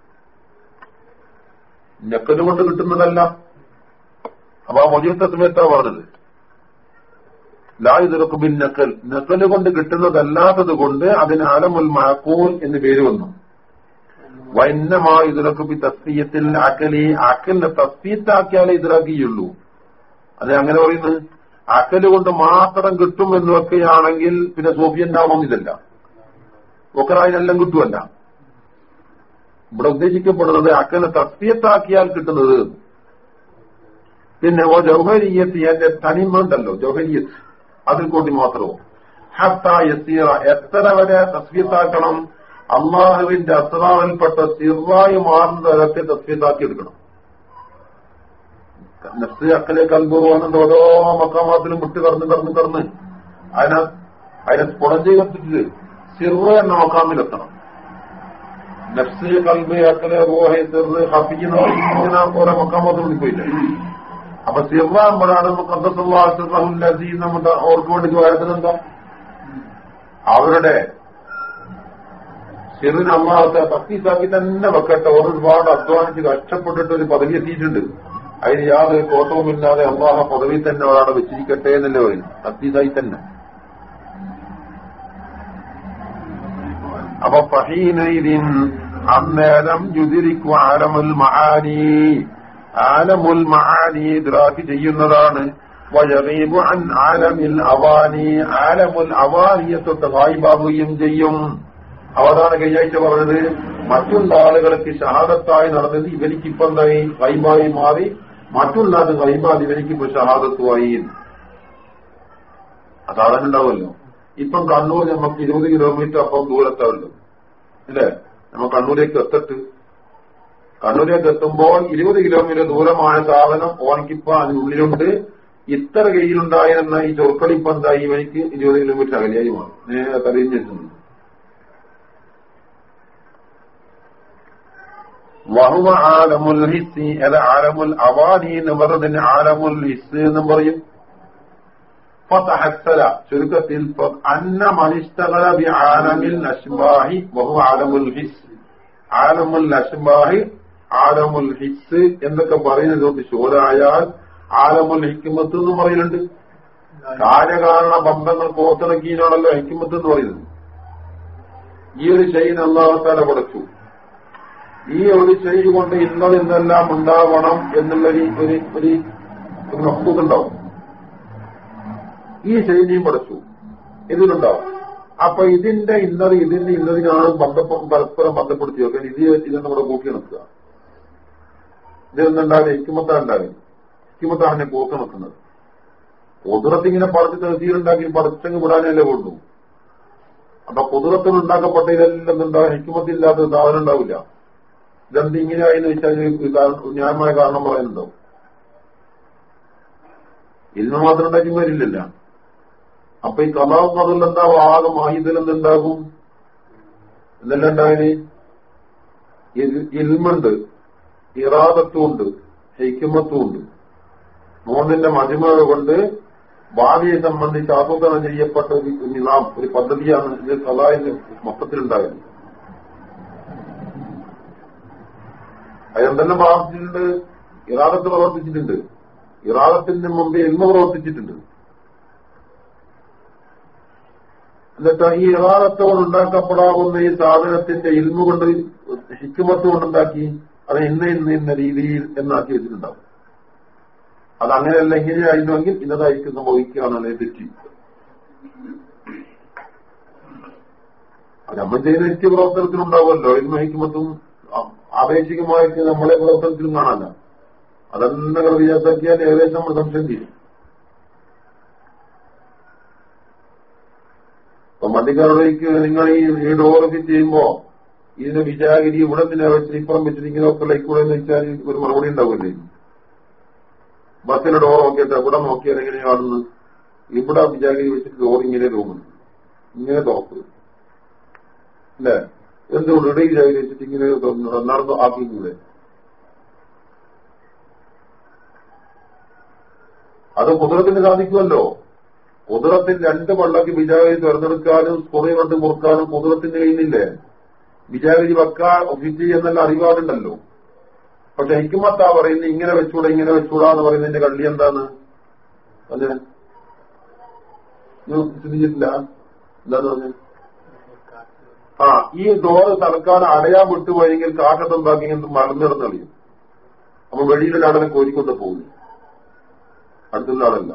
നക്കൽ കൊണ്ട് കിട്ടുന്നതല്ല. അപ്പൊ ആ മൊജീത്ത സമയത്താ പറഞ്ഞത്? ലായുതുറക്കു ബിൻ നക്കൽ നക്കൽ കൊണ്ട് കിട്ടുന്നതല്ലാത്തത് കൊണ്ട് അതിന് ആലമുൽ മാക്കൂൽ എന്ന് പേര് വന്നു. വൈന്നമായി ഇതിലൊക്കെ ബി തസ്തീയത്തിൽ അക്കലി അക്കലിനെ തസ്തീത്താക്കിയാലേ ഇതിറാക്കിയുള്ളൂ അത് അങ്ങനെ പറയുന്നത്? അക്കൽ കൊണ്ട് മാത്രം കിട്ടും എന്നൊക്കെയാണെങ്കിൽ പിന്നെ സോഫിയൻ ആവുന്നില്ലല്ല ഒക്കെ അതിനെല്ലാം കിട്ടുമല്ല ഇവിടെ ഉദ്ദേശിക്കപ്പെടുന്നത് അക്കനെ തസ്തിയത്താക്കിയാൽ കിട്ടുന്നത്. പിന്നെ ഓ ജൗഹരിയത്ത് എന്റെ തനിമുണ്ടല്ലോ ജൗഹരിയത്ത്. അതിൽ കൂടി മാത്രമോ? എത്ര വരെ തസ്വീത്താക്കണം അള്ളാഹുവിന്റെ അസ്രാവിൽപ്പെട്ട സിറായി മാറുന്ന തരത്തെ തസ്വീത്താക്കി എടുക്കണം. നഫ്സ് അക്കലെ കൽബുറുവാണെന്ന് ഓരോ മക്കാമാത്തിലും വിട്ട് കടന്ന് കടന്ന് കടന്ന്. അതിനെ അതിനെ സ്ഫുടം കത്തിച്ച് എന്ന മക്കാമിലെത്തണം. നഫ്സ് കൽബ് അക്കലെ റോഹെ സിറ് ഹഫിക്കുന്ന ഇങ്ങനെ ഓരോ മക്കാമാത്തിൽ വിളിപ്പോയില്ല അപ്പൊ സിറാകുമ്പോഴാണ് നമ്മുടെ ഓർക്ക് വേണ്ടി വരുന്നത് അവരുടെ സിറിന് അള്ളാഹത്തെ തക്കീസാക്കി തന്നെ വെക്കട്ടെ. ഒരുപാട് അധ്വാനിച്ച് കഷ്ടപ്പെട്ടിട്ട് ഒരു പദവി എത്തിയിട്ടുണ്ട്. അതിന് യാതൊരു കോട്ടവുമില്ലാതെ അള്ളാഹ പദവി തന്നെ ഒരാളെ വെച്ചിരിക്കട്ടെ എന്നല്ലേ പറയുന്നു ഭക്തിസായി തന്നെ. അപ്പൊ അന്നേരം യുതിരിക്കു ആലമുൽ മഹാനി. ആലമുൽ മഹാനി ദ്രാഹി ചെയ്യുന്നതാണ്. വയറീബു അൻ ആലമിൽ അവാനി. ആലമുൽ അവാനിയെ തൊട്ട് വായിബാവുകയും ചെയ്യും. അവതാണ് കഴിഞ്ഞാഴ്ച പറഞ്ഞത് മറ്റുള്ള ആളുകൾക്ക് ഷഹാദത്തായി നടന്നത് ഇവരിക്കിപ്പം എന്തായി വൈബായി മാറി മറ്റുള്ളത് കൈമാറി ഇവരിക്കിപ്പോ ഷഹാദത്തുമായി. അതാളുണ്ടാവുമല്ലോ ഇപ്പം കണ്ണൂർ നമുക്ക് ഇരുപത് കിലോമീറ്റർ അപ്പം ദൂരത്താവുള്ളൂ അല്ലേ? നമ്മൾ കണ്ണൂരേക്ക് എത്തട്ട്. കണ്ണൂരേക്ക് എത്തുമ്പോൾ ഇരുപത് കിലോമീറ്റർ ദൂരമായ സാധനം ഓനിക്കിപ്പോ അതിനുള്ളിലുണ്ട്. ഇത്ര കയ്യിലുണ്ടായിരുന്ന ഈ ചൊർക്കളിപ്പം എന്തായി ഇവനിക്ക് ഇരുപത് കിലോമീറ്റർ അകലെയായി മാറും നേരെ തലയിഞ്ഞെത്തുന്നു വഹുവ ആലമുൽ ഹിസ് അത് ആലമുൽ അവാനി എന്ന് പറഞ്ഞതിന് ആലമുൽ ഹിസ് എന്നും പറയും. ചുരുക്കത്തിൽ ആലമിൽ ഹിസ്. എന്നൊക്കെ പറയുന്നത് ശോരായാൽ ആലമുൽ ഹിക്കുമത്ത് എന്ന് പറയുന്നുണ്ട്. കാര്യകാരണ ബന്ധങ്ങൾ കോത്തിണക്കിയതിനാണല്ലോ ഹിക്കുമത്ത് എന്ന് പറയുന്നത്. ഈ ഒരു ചെയിൻ അള്ളാഹത്താല പടച്ചു ഈ ഒരു ചെയ്തി കൊണ്ട് ഇന്നത് ഇന്നെല്ലാം ഉണ്ടാവണം എന്നുള്ള ഒരു ഒരു മക്കൂതുണ്ടാവും ഈ ശൈലിയും പഠിച്ചു. ഇതിലുണ്ടാവും. അപ്പൊ ഇതിന്റെ ഇന്നത് ഇതിന്റെ ഇന്നതിനാണ് പരസ്പരം ബന്ധപ്പെടുത്തി നോക്കാൻ ഇത് ഇതെന്ന് നമ്മുടെ കൂട്ടി നിൽക്കുക ഇതെന്നുണ്ടാവില്ല ഹിക്കുമത്താ ഉണ്ടാവില്ല ഹിക്കുമത്താണ് എന്നെ കൂട്ടി നിൽക്കുന്നത് കുതിരത്തിങ്ങനെ പറിച്ച് തെസീലുണ്ടാക്കി പറിച്ചങ്ങ് വിടാനല്ലേ കൊണ്ടു അപ്പൊ കുതിരത്തിൽ ഉണ്ടാക്കപ്പെട്ട ഇതെല്ലാം ഉണ്ടാകും ഹിക്കുമത്തില്ലാത്ത സാധനം ഉണ്ടാവില്ല. ഇതെന്ത് ഇങ്ങനെയായെന്ന് വെച്ചാൽ ന്യായമായ കാരണം പറയുന്നുണ്ടോ ഇന്ന് മാത്രം ഉണ്ടാക്കി വരില്ലല്ല അപ്പൊ ഈ കലാവും അതിൽ എന്താവും ആകെ മാഹിദിൽ എന്തുണ്ടാകും? എന്തെല്ലാം ഉണ്ടായത് ഇൽമുണ്ട് ഇറാദത്തും ഉണ്ട് ഹൈക്കുമത്തും ഉണ്ട് മൂന്നിന്റെ മജിമ കൊണ്ട് ഭാവിയെ സംബന്ധിച്ച് ആസൂത്രണം ചെയ്യപ്പെട്ട ഒരു നിലാം ഒരു പദ്ധതിയാണ് ഇത് കലാവിന്റെ മൊത്തത്തിലുണ്ടാകുന്നത് അതെന്തെല്ലാം പ്രവർത്തിച്ചിട്ടുണ്ട് ഇറാദത്ത് പ്രവർത്തിച്ചിട്ടുണ്ട്. ഇറാദത്തിന് മുമ്പ് എൽമ പ്രവർത്തിച്ചിട്ടുണ്ട്. എന്നിട്ട് ഈ ഇറാദത്തോട് ഉണ്ടാക്കപ്പെടാവുന്ന ഈ സാധനത്തിന്റെ ഇൽമ കൊണ്ട് ഹിക്കുമത്ത് കൊണ്ടുണ്ടാക്കി അത് ഇന്ന ഇന്ന ഇന്ന രീതിയിൽ എന്നാക്കി വെച്ചിട്ടുണ്ടാവും. അത് അങ്ങനെയല്ല ഇങ്ങനെയായിരുന്നുവെങ്കിൽ ഇന്നതായിരിക്കും സംഭവിക്കുകയാണല്ലേ തെറ്റി നമ്മൾ ചെയ്യുന്ന നിത്യ പ്രവർത്തനത്തിനുണ്ടാവുമല്ലോ ഇൽമഹിക്കുമത്തും ആപേക്ഷികമായിട്ട് നമ്മളെ പ്രവർത്തനത്തിലും കാണാനല്ല. അതെന്നെ വിചാരിച്ചാൽ ഏകദേശം നമ്മൾ സംശയം ചെയ്യും അപ്പൊ മണ്ടിക്കാരോടേക്ക് നിങ്ങൾ ഈ ഡോറ് ഫിറ്റ് ചെയ്യുമ്പോ ഇതിന്റെ വിചാരി ഇവിടെ തന്നെ വെച്ചിട്ട് ഇപ്പുറം വെച്ചിരിക്കുന്ന ഒക്കെ ലൈക്കൂടെ എന്ന് വെച്ചാൽ ഒരു മറുപടി ഉണ്ടാവില്ലേ ബസ്സിന്റെ ഡോർ നോക്കിയിട്ട് എവിടെ നോക്കിയാൽ എങ്ങനെയാണെന്ന് ഇവിടെ വിചാരി വെച്ചിട്ട് ഡോർ ഇങ്ങനെ റൂമുണ്ട് ഇങ്ങനെ തുറക്കും. അല്ലേ? എന്തുകൊണ്ട് ഇവിടെ വിചാരി വെച്ചിട്ട് ഇങ്ങനെ നടന്നു ആക്കിക്കൂടെ? അത് കുതിരത്തിന് സാധിക്കുമല്ലോ. കുതിരത്തിൽ രണ്ട് പള്ളക്ക് വിചാരി തെരഞ്ഞെടുക്കാനും കുറി കൊണ്ട് മുറുക്കാനും കുതിരത്തിന് കഴിയുന്നില്ലേ വിചാരി വെക്കാ ഫിറ്റ് ചെയ്യുന്നല്ല അറിവാടുണ്ടല്ലോ പക്ഷെ ഹിക്കുമത്താ പറയുന്നത് ഇങ്ങനെ വെച്ചൂടാ ഇങ്ങനെ വെച്ചൂടാ എന്ന് പറയുന്നതിന്റെ കള്ളി എന്താണ്? അതെ ചിന്തിച്ചിട്ടില്ല എന്താന്ന് പറഞ്ഞു? ആ ഈ ഡോറ് തലക്കാൻ അടയാൻ വിട്ടുപോയെങ്കിൽ കാക്കത്തുണ്ടാക്കി മറന്നിടന്നറിയും അപ്പൊ വെളിയിലൊരാടനെ കോരിക്കൊണ്ട് പോകുന്നു. അടുത്തുള്ള ആളല്ല.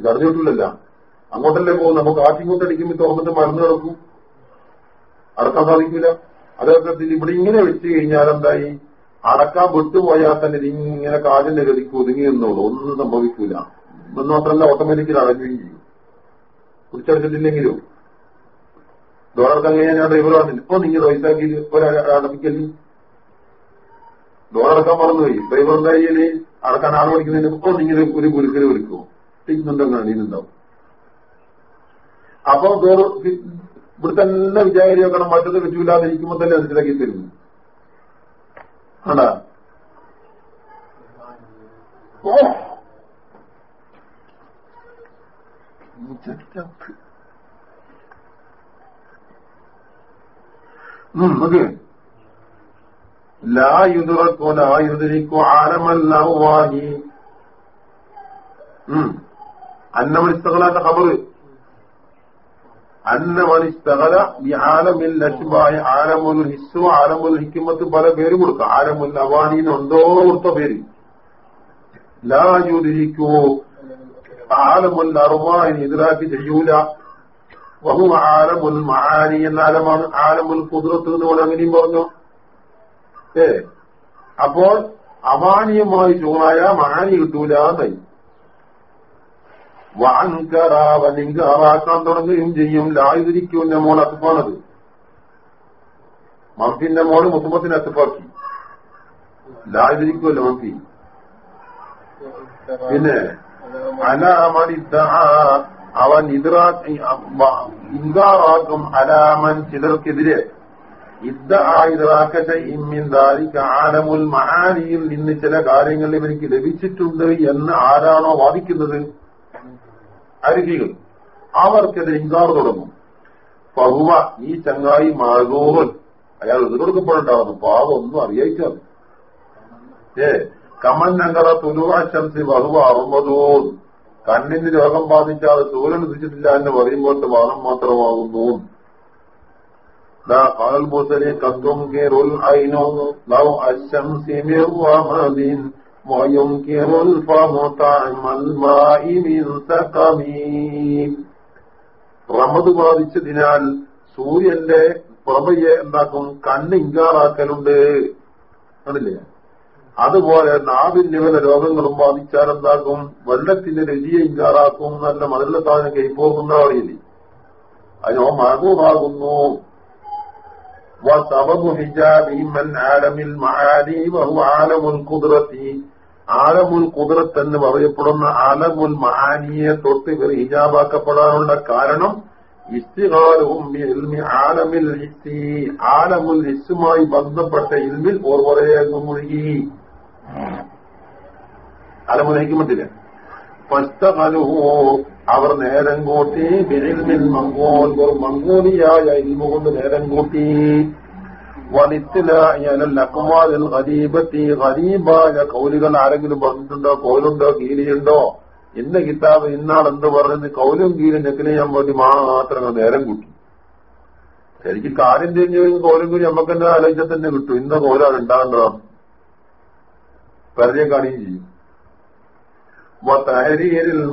ഇത് അറിഞ്ഞിട്ടില്ലല്ല. അങ്ങോട്ടല്ലേ പോകും നമുക്ക് കാറ്റിങ്ങോട്ട് അടിക്കുമ്പോൾ തുറന്നിട്ട് മരുന്ന് കിടക്കും. അടക്കാൻ സാധിക്കില്ല. അതേസത്തിൽ ഇവിടെ ഇങ്ങനെ വെച്ച് കഴിഞ്ഞാൽ എന്തായി? അടക്കാൻ വിട്ടുപോയാൽ തന്നെ ഇങ്ങനെ കാലിന്റെ ഗതിക്ക് ഒതുങ്ങി എന്നുള്ളൂ ഒന്നും സംഭവിക്കൂല. എന്ന് മാത്രമല്ല ഓട്ടോമാറ്റിക്കലി അടങ്ങുകയും ചെയ്യും. കുറിച്ചടച്ചിട്ടില്ലെങ്കിലും ഡോളർക്ക് അങ്ങനെ ഞാൻ പറഞ്ഞില്ല ഇപ്പൊ നിങ്ങൾ റൈസാക്കി അടക്കാൻ പറഞ്ഞു മറന്നുപോയി ഡ്രൈവർ എന്തായാലും അടക്കാൻ ആൾ പഠിക്കുന്നതിന് ഇപ്പൊ നിങ്ങൾ ഒരു കുരുക്കൽ വിളിക്കുമോ ടിക്കുന്നുണ്ടെങ്കിൽ അണിയുന്നുണ്ടാവും അപ്പൊ വേറെ ഇവിടെ തന്നെ വിചാരി വെക്കണം മറ്റത് വെച്ചില്ലാതിരിക്കുമ്പോ തന്നെ അത് ചിലക്കി തരുന്നു ആണ്ടാ? ഓ! ലായുതിരിക്കോ ലാ വാങ്ങി യുദ്രിക്കോ ആലമല്ലാഹി ഖബർ ഖബറ് അന്നമണിസ്തകല ഈ ആലമിൽ ലക്ഷ്മായ ആലമുൽ ഹിസ്സു ആലമുൽ ഹിക്കുമത്ത് പല പേര് കൊടുക്കുക ആലമുൽ അവാനീന്ന് ഉണ്ടോ കൊടുത്ത പേര് ലാ യുദ്രിക്കോ ആലമുൽ അറുവാനി ഇതിലാക്കി ചെയ്യൂല വഹു ആലമുൽ മഹാനി എന്ന ആലമാണ് ആലമുൽ കുതിരത്ത് എന്ന് പോലെ അങ്ങനെയും പറഞ്ഞു ഏ അപ്പോൾ അവാനിയുമായി ചൂണായ മഹാനി കിട്ടൂല വാൻകറാവനിങ്കാറാക്കാൻ തുടങ്ങുകയും ചെയ്യും. ലായുതിരിക്കുന്ന മോൾ അത്തുപ്പാണത്. മമ്പിന്റെ മോൾ മുത്തുമ്പത്തിന് അത്തുപ്പാക്കി. ലായുതിരിക്കുമല്ലോ മമ്പി. പിന്നെ അലാമൻ അവൻ ഇതറാ ഇൻകാറാക്കും അലാമൻ ചിലർക്കെതിരെ. ആലമുൽ മഹാനിയിൽ നിന്ന് ചില കാര്യങ്ങൾ ഇവനിക്ക് ലഭിച്ചിട്ടുണ്ട് എന്ന് ആരാണോ വാദിക്കുന്നത്? അരുഹികൾ അവർക്കെതിരെ ഇൻകാർ തുടങ്ങും പഹുവ ഈ ചങ്ങായി മാഗോവൻ അയാൾ ഇത് കൊടുക്കപ്പെടുണ്ടാവുന്നു പാവം ഒന്നും അറിയിച്ചാൽ ഏ കമൻ നഗറ തുലുവാശംസി ബഹുവ അറുപതോൻ കണ്ണിന് രോഗം ബാധിച്ചാൽ സൂര്യൻ ഉദിച്ചിട്ടില്ല എന്ന് പറയുമ്പോൾ വാദം മാത്രമാകുന്നു قال البصري قد تنكر العين لو الشمس من رمد وينكر الفم طعم الماء من سقم റമദ് ബാധിച്ചതിനാൽ സൂര്യന്റെ പ്രഭയെ എന്താക്കും കണ്ണ് ഇങ്കാറാക്കലുണ്ട് ആണില്ലേ അതുപോലെ നാവിന് വല്ല രോഗങ്ങളും ബാധിച്ചാൽ എന്താക്കും വെള്ളത്തിന്റെ രുചിയെ ഇങ്കാറാക്കും നല്ല മധുര സാധനം കൈപ്പോകുന്ന അറിയില്ലേ അതിനോ മഹബൂബാകുന്നു وسبب حجابه من عالم المعاني وهو عالم القدرة ആലമുൽ കുതിരത്ത് എന്ന് പറയപ്പെടുന്ന ആലമുൽ മഹാനിയെ തൊട്ട് ഇവർ ഹിജാബാക്കപ്പെടാനുള്ള കാരണം ഇസ്തിഹാരവും ആലമിൽ ആലമുൽ ഹിസ്സുമായി ബന്ധപ്പെട്ട ഇൽമിൽ ഓർ മുഴുകി. ആലമുൽ ഹൈക്കുമത്തില്ല അവർ നേരം കൂട്ടി ബിരിൽമിൽ മങ്കോൽ ഒരു മങ്കോലിയായ ഇൽമുകൊണ്ട് നേരം കൂട്ടി. അക്കുമാലിൽ ഗരീബത്തി ഗരീബായ കൗലുകൾ ആരെങ്കിലും പറഞ്ഞിട്ടുണ്ടോ? കൗലുണ്ടോ? കീലിയുണ്ടോ? ഇന്ന കിതാബ് ഇന്നാൾ എന്ത് പറഞ്ഞത് കൗലും കീലും നെക്കിനെയ്യാൻ വേണ്ടി മാത്രം നേരം കൂട്ടി. ശരിക്കും കാര്യം തിരിഞ്ഞു കൗലും കൂടി നമുക്ക് തന്നെ ആലോചിച്ചാൽ തന്നെ കിട്ടും. ഇന്ന കൗലാണ് ഉണ്ടാകേണ്ടതാണ് പരിചയം കാണുകയും ചെയ്യും. തഹരീരിൽ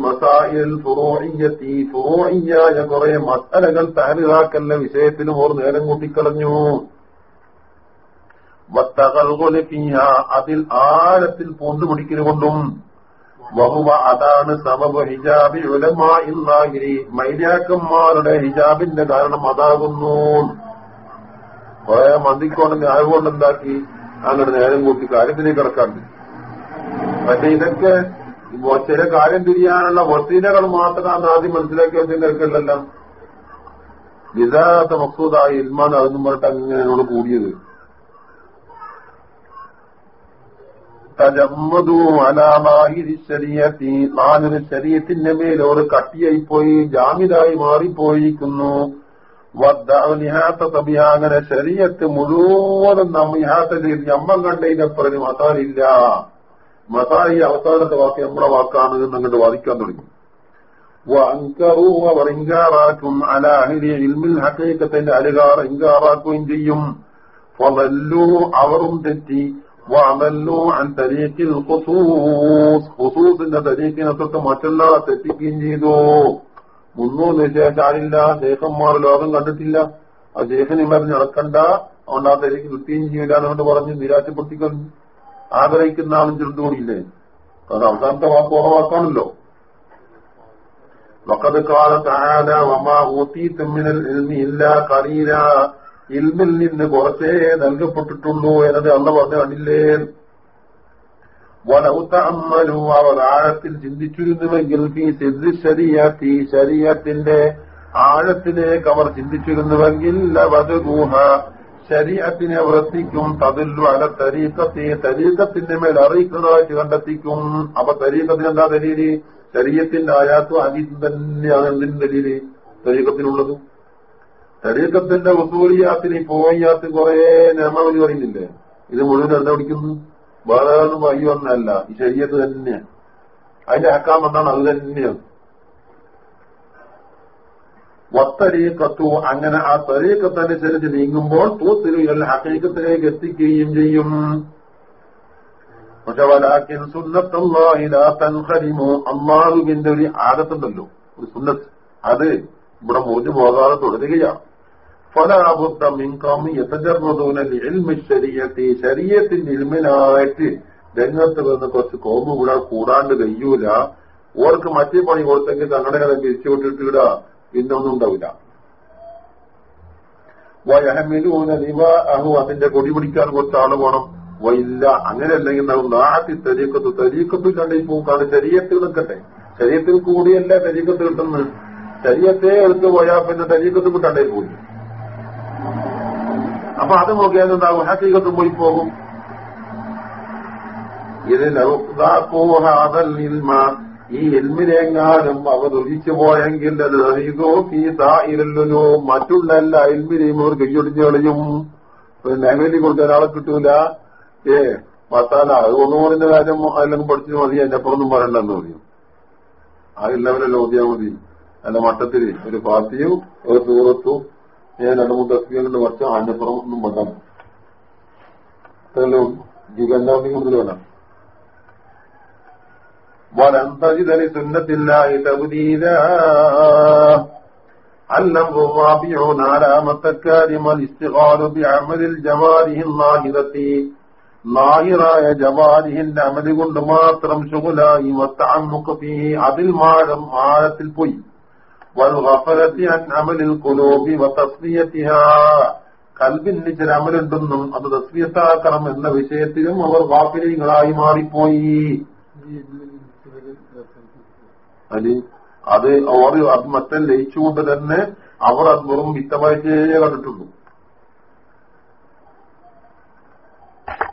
ഫുറൂഇയ്യായ കുറെ മസലകൾ തഹരീറാക്കലിന്റെ വിഷയത്തിനും ഓർ നേരം കൂട്ടിക്കളഞ്ഞു. അതിൽ ആഴത്തിൽ പൂണ്ടുപിടിക്കലുകൊണ്ടും വഹുവ അതാണ് സബബ് ഹിജാബി ഉലമാ ഇന്നാഗിരി മൈര്യാക്കന്മാരുടെ ഹിജാബിന്റെ കാരണം അതാകുന്നു. കുറെ മന്ദിക്കൊണ്ട് ആയതുകൊണ്ട് എന്താക്കി അങ്ങനെ നേരം കൂട്ടി കാര്യത്തിലേക്ക് കിടക്കാണ്ട്. പക്ഷെ ഇതൊക്കെ ചില കാര്യം തിരിയാനുള്ള വസീലകൾ മാത്രമാണ് ആദ്യം മനസ്സിലാക്കി വെച്ചിട്ടുണ്ടല്ലോ വിധാത്ത മക്സൂദായി ഇൽമാൻ അതെന്നും പറഞ്ഞിട്ട് അങ്ങനെ കൂടിയത്. നാലൊരു ശരീരത്തിന്റെ മേൽ ഒരു കട്ടിയായിപ്പോയി ജാമിതായി മാറിപ്പോയിരിക്കുന്നു. അങ്ങനെ ശരീരത്ത് മുഴുവനും നമ്മ ഇഹാത്ത ചെയ്ത് ഞമ്മം കണ്ടതിനപ്പുറം മസാലില്ല. മസാലി അവസാനത്തെ വാക്ക് നമ്മുടെ വാക്കാണ് എന്ന് അങ്ങോട്ട് വാദിക്കാൻ തുടങ്ങി. അങ്കറൂ അവർ ഇങ്കാറാക്കും അല ഇൽമിൽ ഹക്കൈക്കത്തിന്റെ അലുകാർ ഇങ്കാറാക്കുകയും ചെയ്യും. അവരും തെറ്റി. വാമല്ലു അൻ തരീഖിൽ ഖുസൂസ്. ഖുസൂസിന്റെ തരീഖിനകത്തൊക്കെ മറ്റെല്ലാ തെറ്റിക്കുകയും ചെയ്തു. മുന്നൂന്ന് വിശേഷാരില്ല ദേഹന്മാർ ലോകം കണ്ടിട്ടില്ല. ആ ശേഖനിമാരെ നടക്കണ്ട. അതുകൊണ്ട് ആ തരീക്ക് കിട്ടുകയും ചെയ്യില്ല എന്നുകൊണ്ട് പറഞ്ഞ് നിരാശപ്പെടുത്തിക്കൊണ്ട് ആഗ്രഹിക്കുന്ന ആളും ചെറുതുകൂടിയില്ലേ അത് അവസാനത്തെ വാക്ക് ഓർവാക്കാണല്ലോ وقد قال تعالى وما أوتيتم من العلم إلا ഇൽമിൽ നിന്ന് കുറച്ചേ നൽകപ്പെട്ടിട്ടുള്ളൂ എന്നത് അള്ള പറഞ്ഞു കണ്ടില്ലേ വലൗത്തമ്മലു അവർ ആഴത്തിൽ ചിന്തിച്ചിരുന്നുവെങ്കിൽ ശരീഅത്തി ശരീരത്തിന്റെ ആഴത്തിലേക്ക് അവർ ചിന്തിച്ചിരുന്നുവെങ്കിൽ വധഗൂഹ ശരീരത്തിനെ വൃത്തിക്കും തതില്ലു അല തരീക്കത്തെ തരീക്കത്തിന്റെ മേൽ അറിയിക്കുന്നതായിട്ട് കണ്ടെത്തിക്കും. അപ്പൊ തരീക്കത്തിന് എന്താ തരീരി ശരീരത്തിന്റെ ആയാത്തും ഹദീസും തന്നെയാണ് എന്തിനും തരീരി തരീക്കത്തിനുള്ളത് ശരീരത്തിന്റെ വസൂലിയാത്തിന് പോയാത്ത് കുറെ നിയമാവലി പറയുന്നില്ലേ? ഇത് മുഴുവൻ എന്താ പിടിക്കുന്നു? വേറെ വഴി വന്നല്ല ഈ ശരീരത്ത് തന്നെ. അതിന്റെ ഹക്കാം എന്താണ്? അത് തന്നെയാണ്. വത്തരീക്കത്തു അങ്ങനെ ആ തരീക്കത്തനുസരിച്ച് നീങ്ങുമ്പോൾ തൂത്തിരികൾ ഹക്കീക്കത്തിലേക്ക് എത്തിക്കുകയും ചെയ്യും. പക്ഷെ വലാക്കിൻ സുന്നത്തല്ലാഹിലാ അമ്മാവിന്റെ ഒരു ആദത്തുണ്ടല്ലോ. ഒരു സുന്നത്ത്. അത് ഇവിടെ മുറിഞ്ഞു പോകാതെ തുടരുകയാണ്. ഫലാബുദ്ധ മിൻകാമി യഥജർമ്മതൂന ശരീരത്തെ ശരീരത്തിന്റെ ഇൽമിനായിട്ട് രംഗത്ത് വന്ന് കുറച്ച് കോമ്പ് കൂടാ കൂടാണ്ട് കഴിയൂല. ഓർക്ക് മറ്റേ പണി കൊടുത്തെങ്കിൽ തങ്ങളുടെ കഥ പിരിച്ചു വിട്ടിട്ടില്ല പിന്നെ ഒന്നും ഉണ്ടാവില്ല. വയഹമിലൂന നിവ അഹു അതിന്റെ കൊടി പിടിക്കാൻ കുറച്ച് ആൾ പോണം. വയില്ല അങ്ങനെ അല്ലെങ്കിൽ നമ്മൾ നാട്ടി തരീക്കത്ത് തരീക്കത്തില്ലാണ്ട് പോകും കാരണം ശരീരത്തിൽ നിൽക്കട്ടെ. ശരീരത്തിൽ കൂടിയല്ല തരീക്കത്ത് കിട്ടുന്നത്? ശരീരത്തെ എടുത്ത് പോയാൽ പിന്നെ തരീക്കത്ത് കിട്ടാണ്ടേ പോയി. അപ്പൊ അത് നോക്കിയാൽ എന്താകും ഹക്കീകത്തും പോയി പോകും. ഈ എൽമിനെങ്ങാനും അവർ ഒഴിച്ചു പോയെങ്കിൽ മറ്റുള്ള എല്ലാ എൽമിനെയും അവർ കൈയൊടിഞ്ഞു കളയും. ലാംഗ്വേജ് കൊടുത്ത ഒരാളെ കിട്ടൂല. ഏ മസാല അത് ഒന്നുകൂടിന്റെ കാര്യം അല്ലെങ്കിൽ പഠിച്ചു മതി അതിന്റെ അപ്പുറമൊന്നും പറയണ്ടെന്ന് പറയും ആ എല്ലാവരും ഓതിയാ മതി. അല്ല മട്ടത്തിൽ ഒരു പാർട്ടിയും ഒരു സൂറത്തും ഞാൻ രണ്ടു മൂന്ന് തസ്ബീഹുകളുടെ വർഷം അതിനപ്പുറം ഒന്നും വേണ്ട ജീവന്റെ മുതൽ വേണം ولن تجد لسنة الله تبديلا الأمر الرابع علامة الكارم الاستغال بعمل الجوارح الظاهرة നാഹിറായ ജവാരിഹിന്റെ അമല് കൊണ്ട് മാത്രം ശുകുലായി മത്തഅമ്മുഖി അതിൽ മാഴം ആഴത്തിൽ പോയി വൽഹഫലത്തി അൻ ചില അമലുണ്ടെന്നും അത് തസ്ലിയത്താക്കണം എന്ന വിഷയത്തിലും അവർ വാഫിലികളായി മാറിപ്പോയി. അലി അത് അവർ അത് മറ്റേ ലയിച്ചുകൊണ്ട് തന്നെ അവർ അത് വെറും വിത്തമായിട്ടേ കണ്ടിട്ടുള്ളൂ.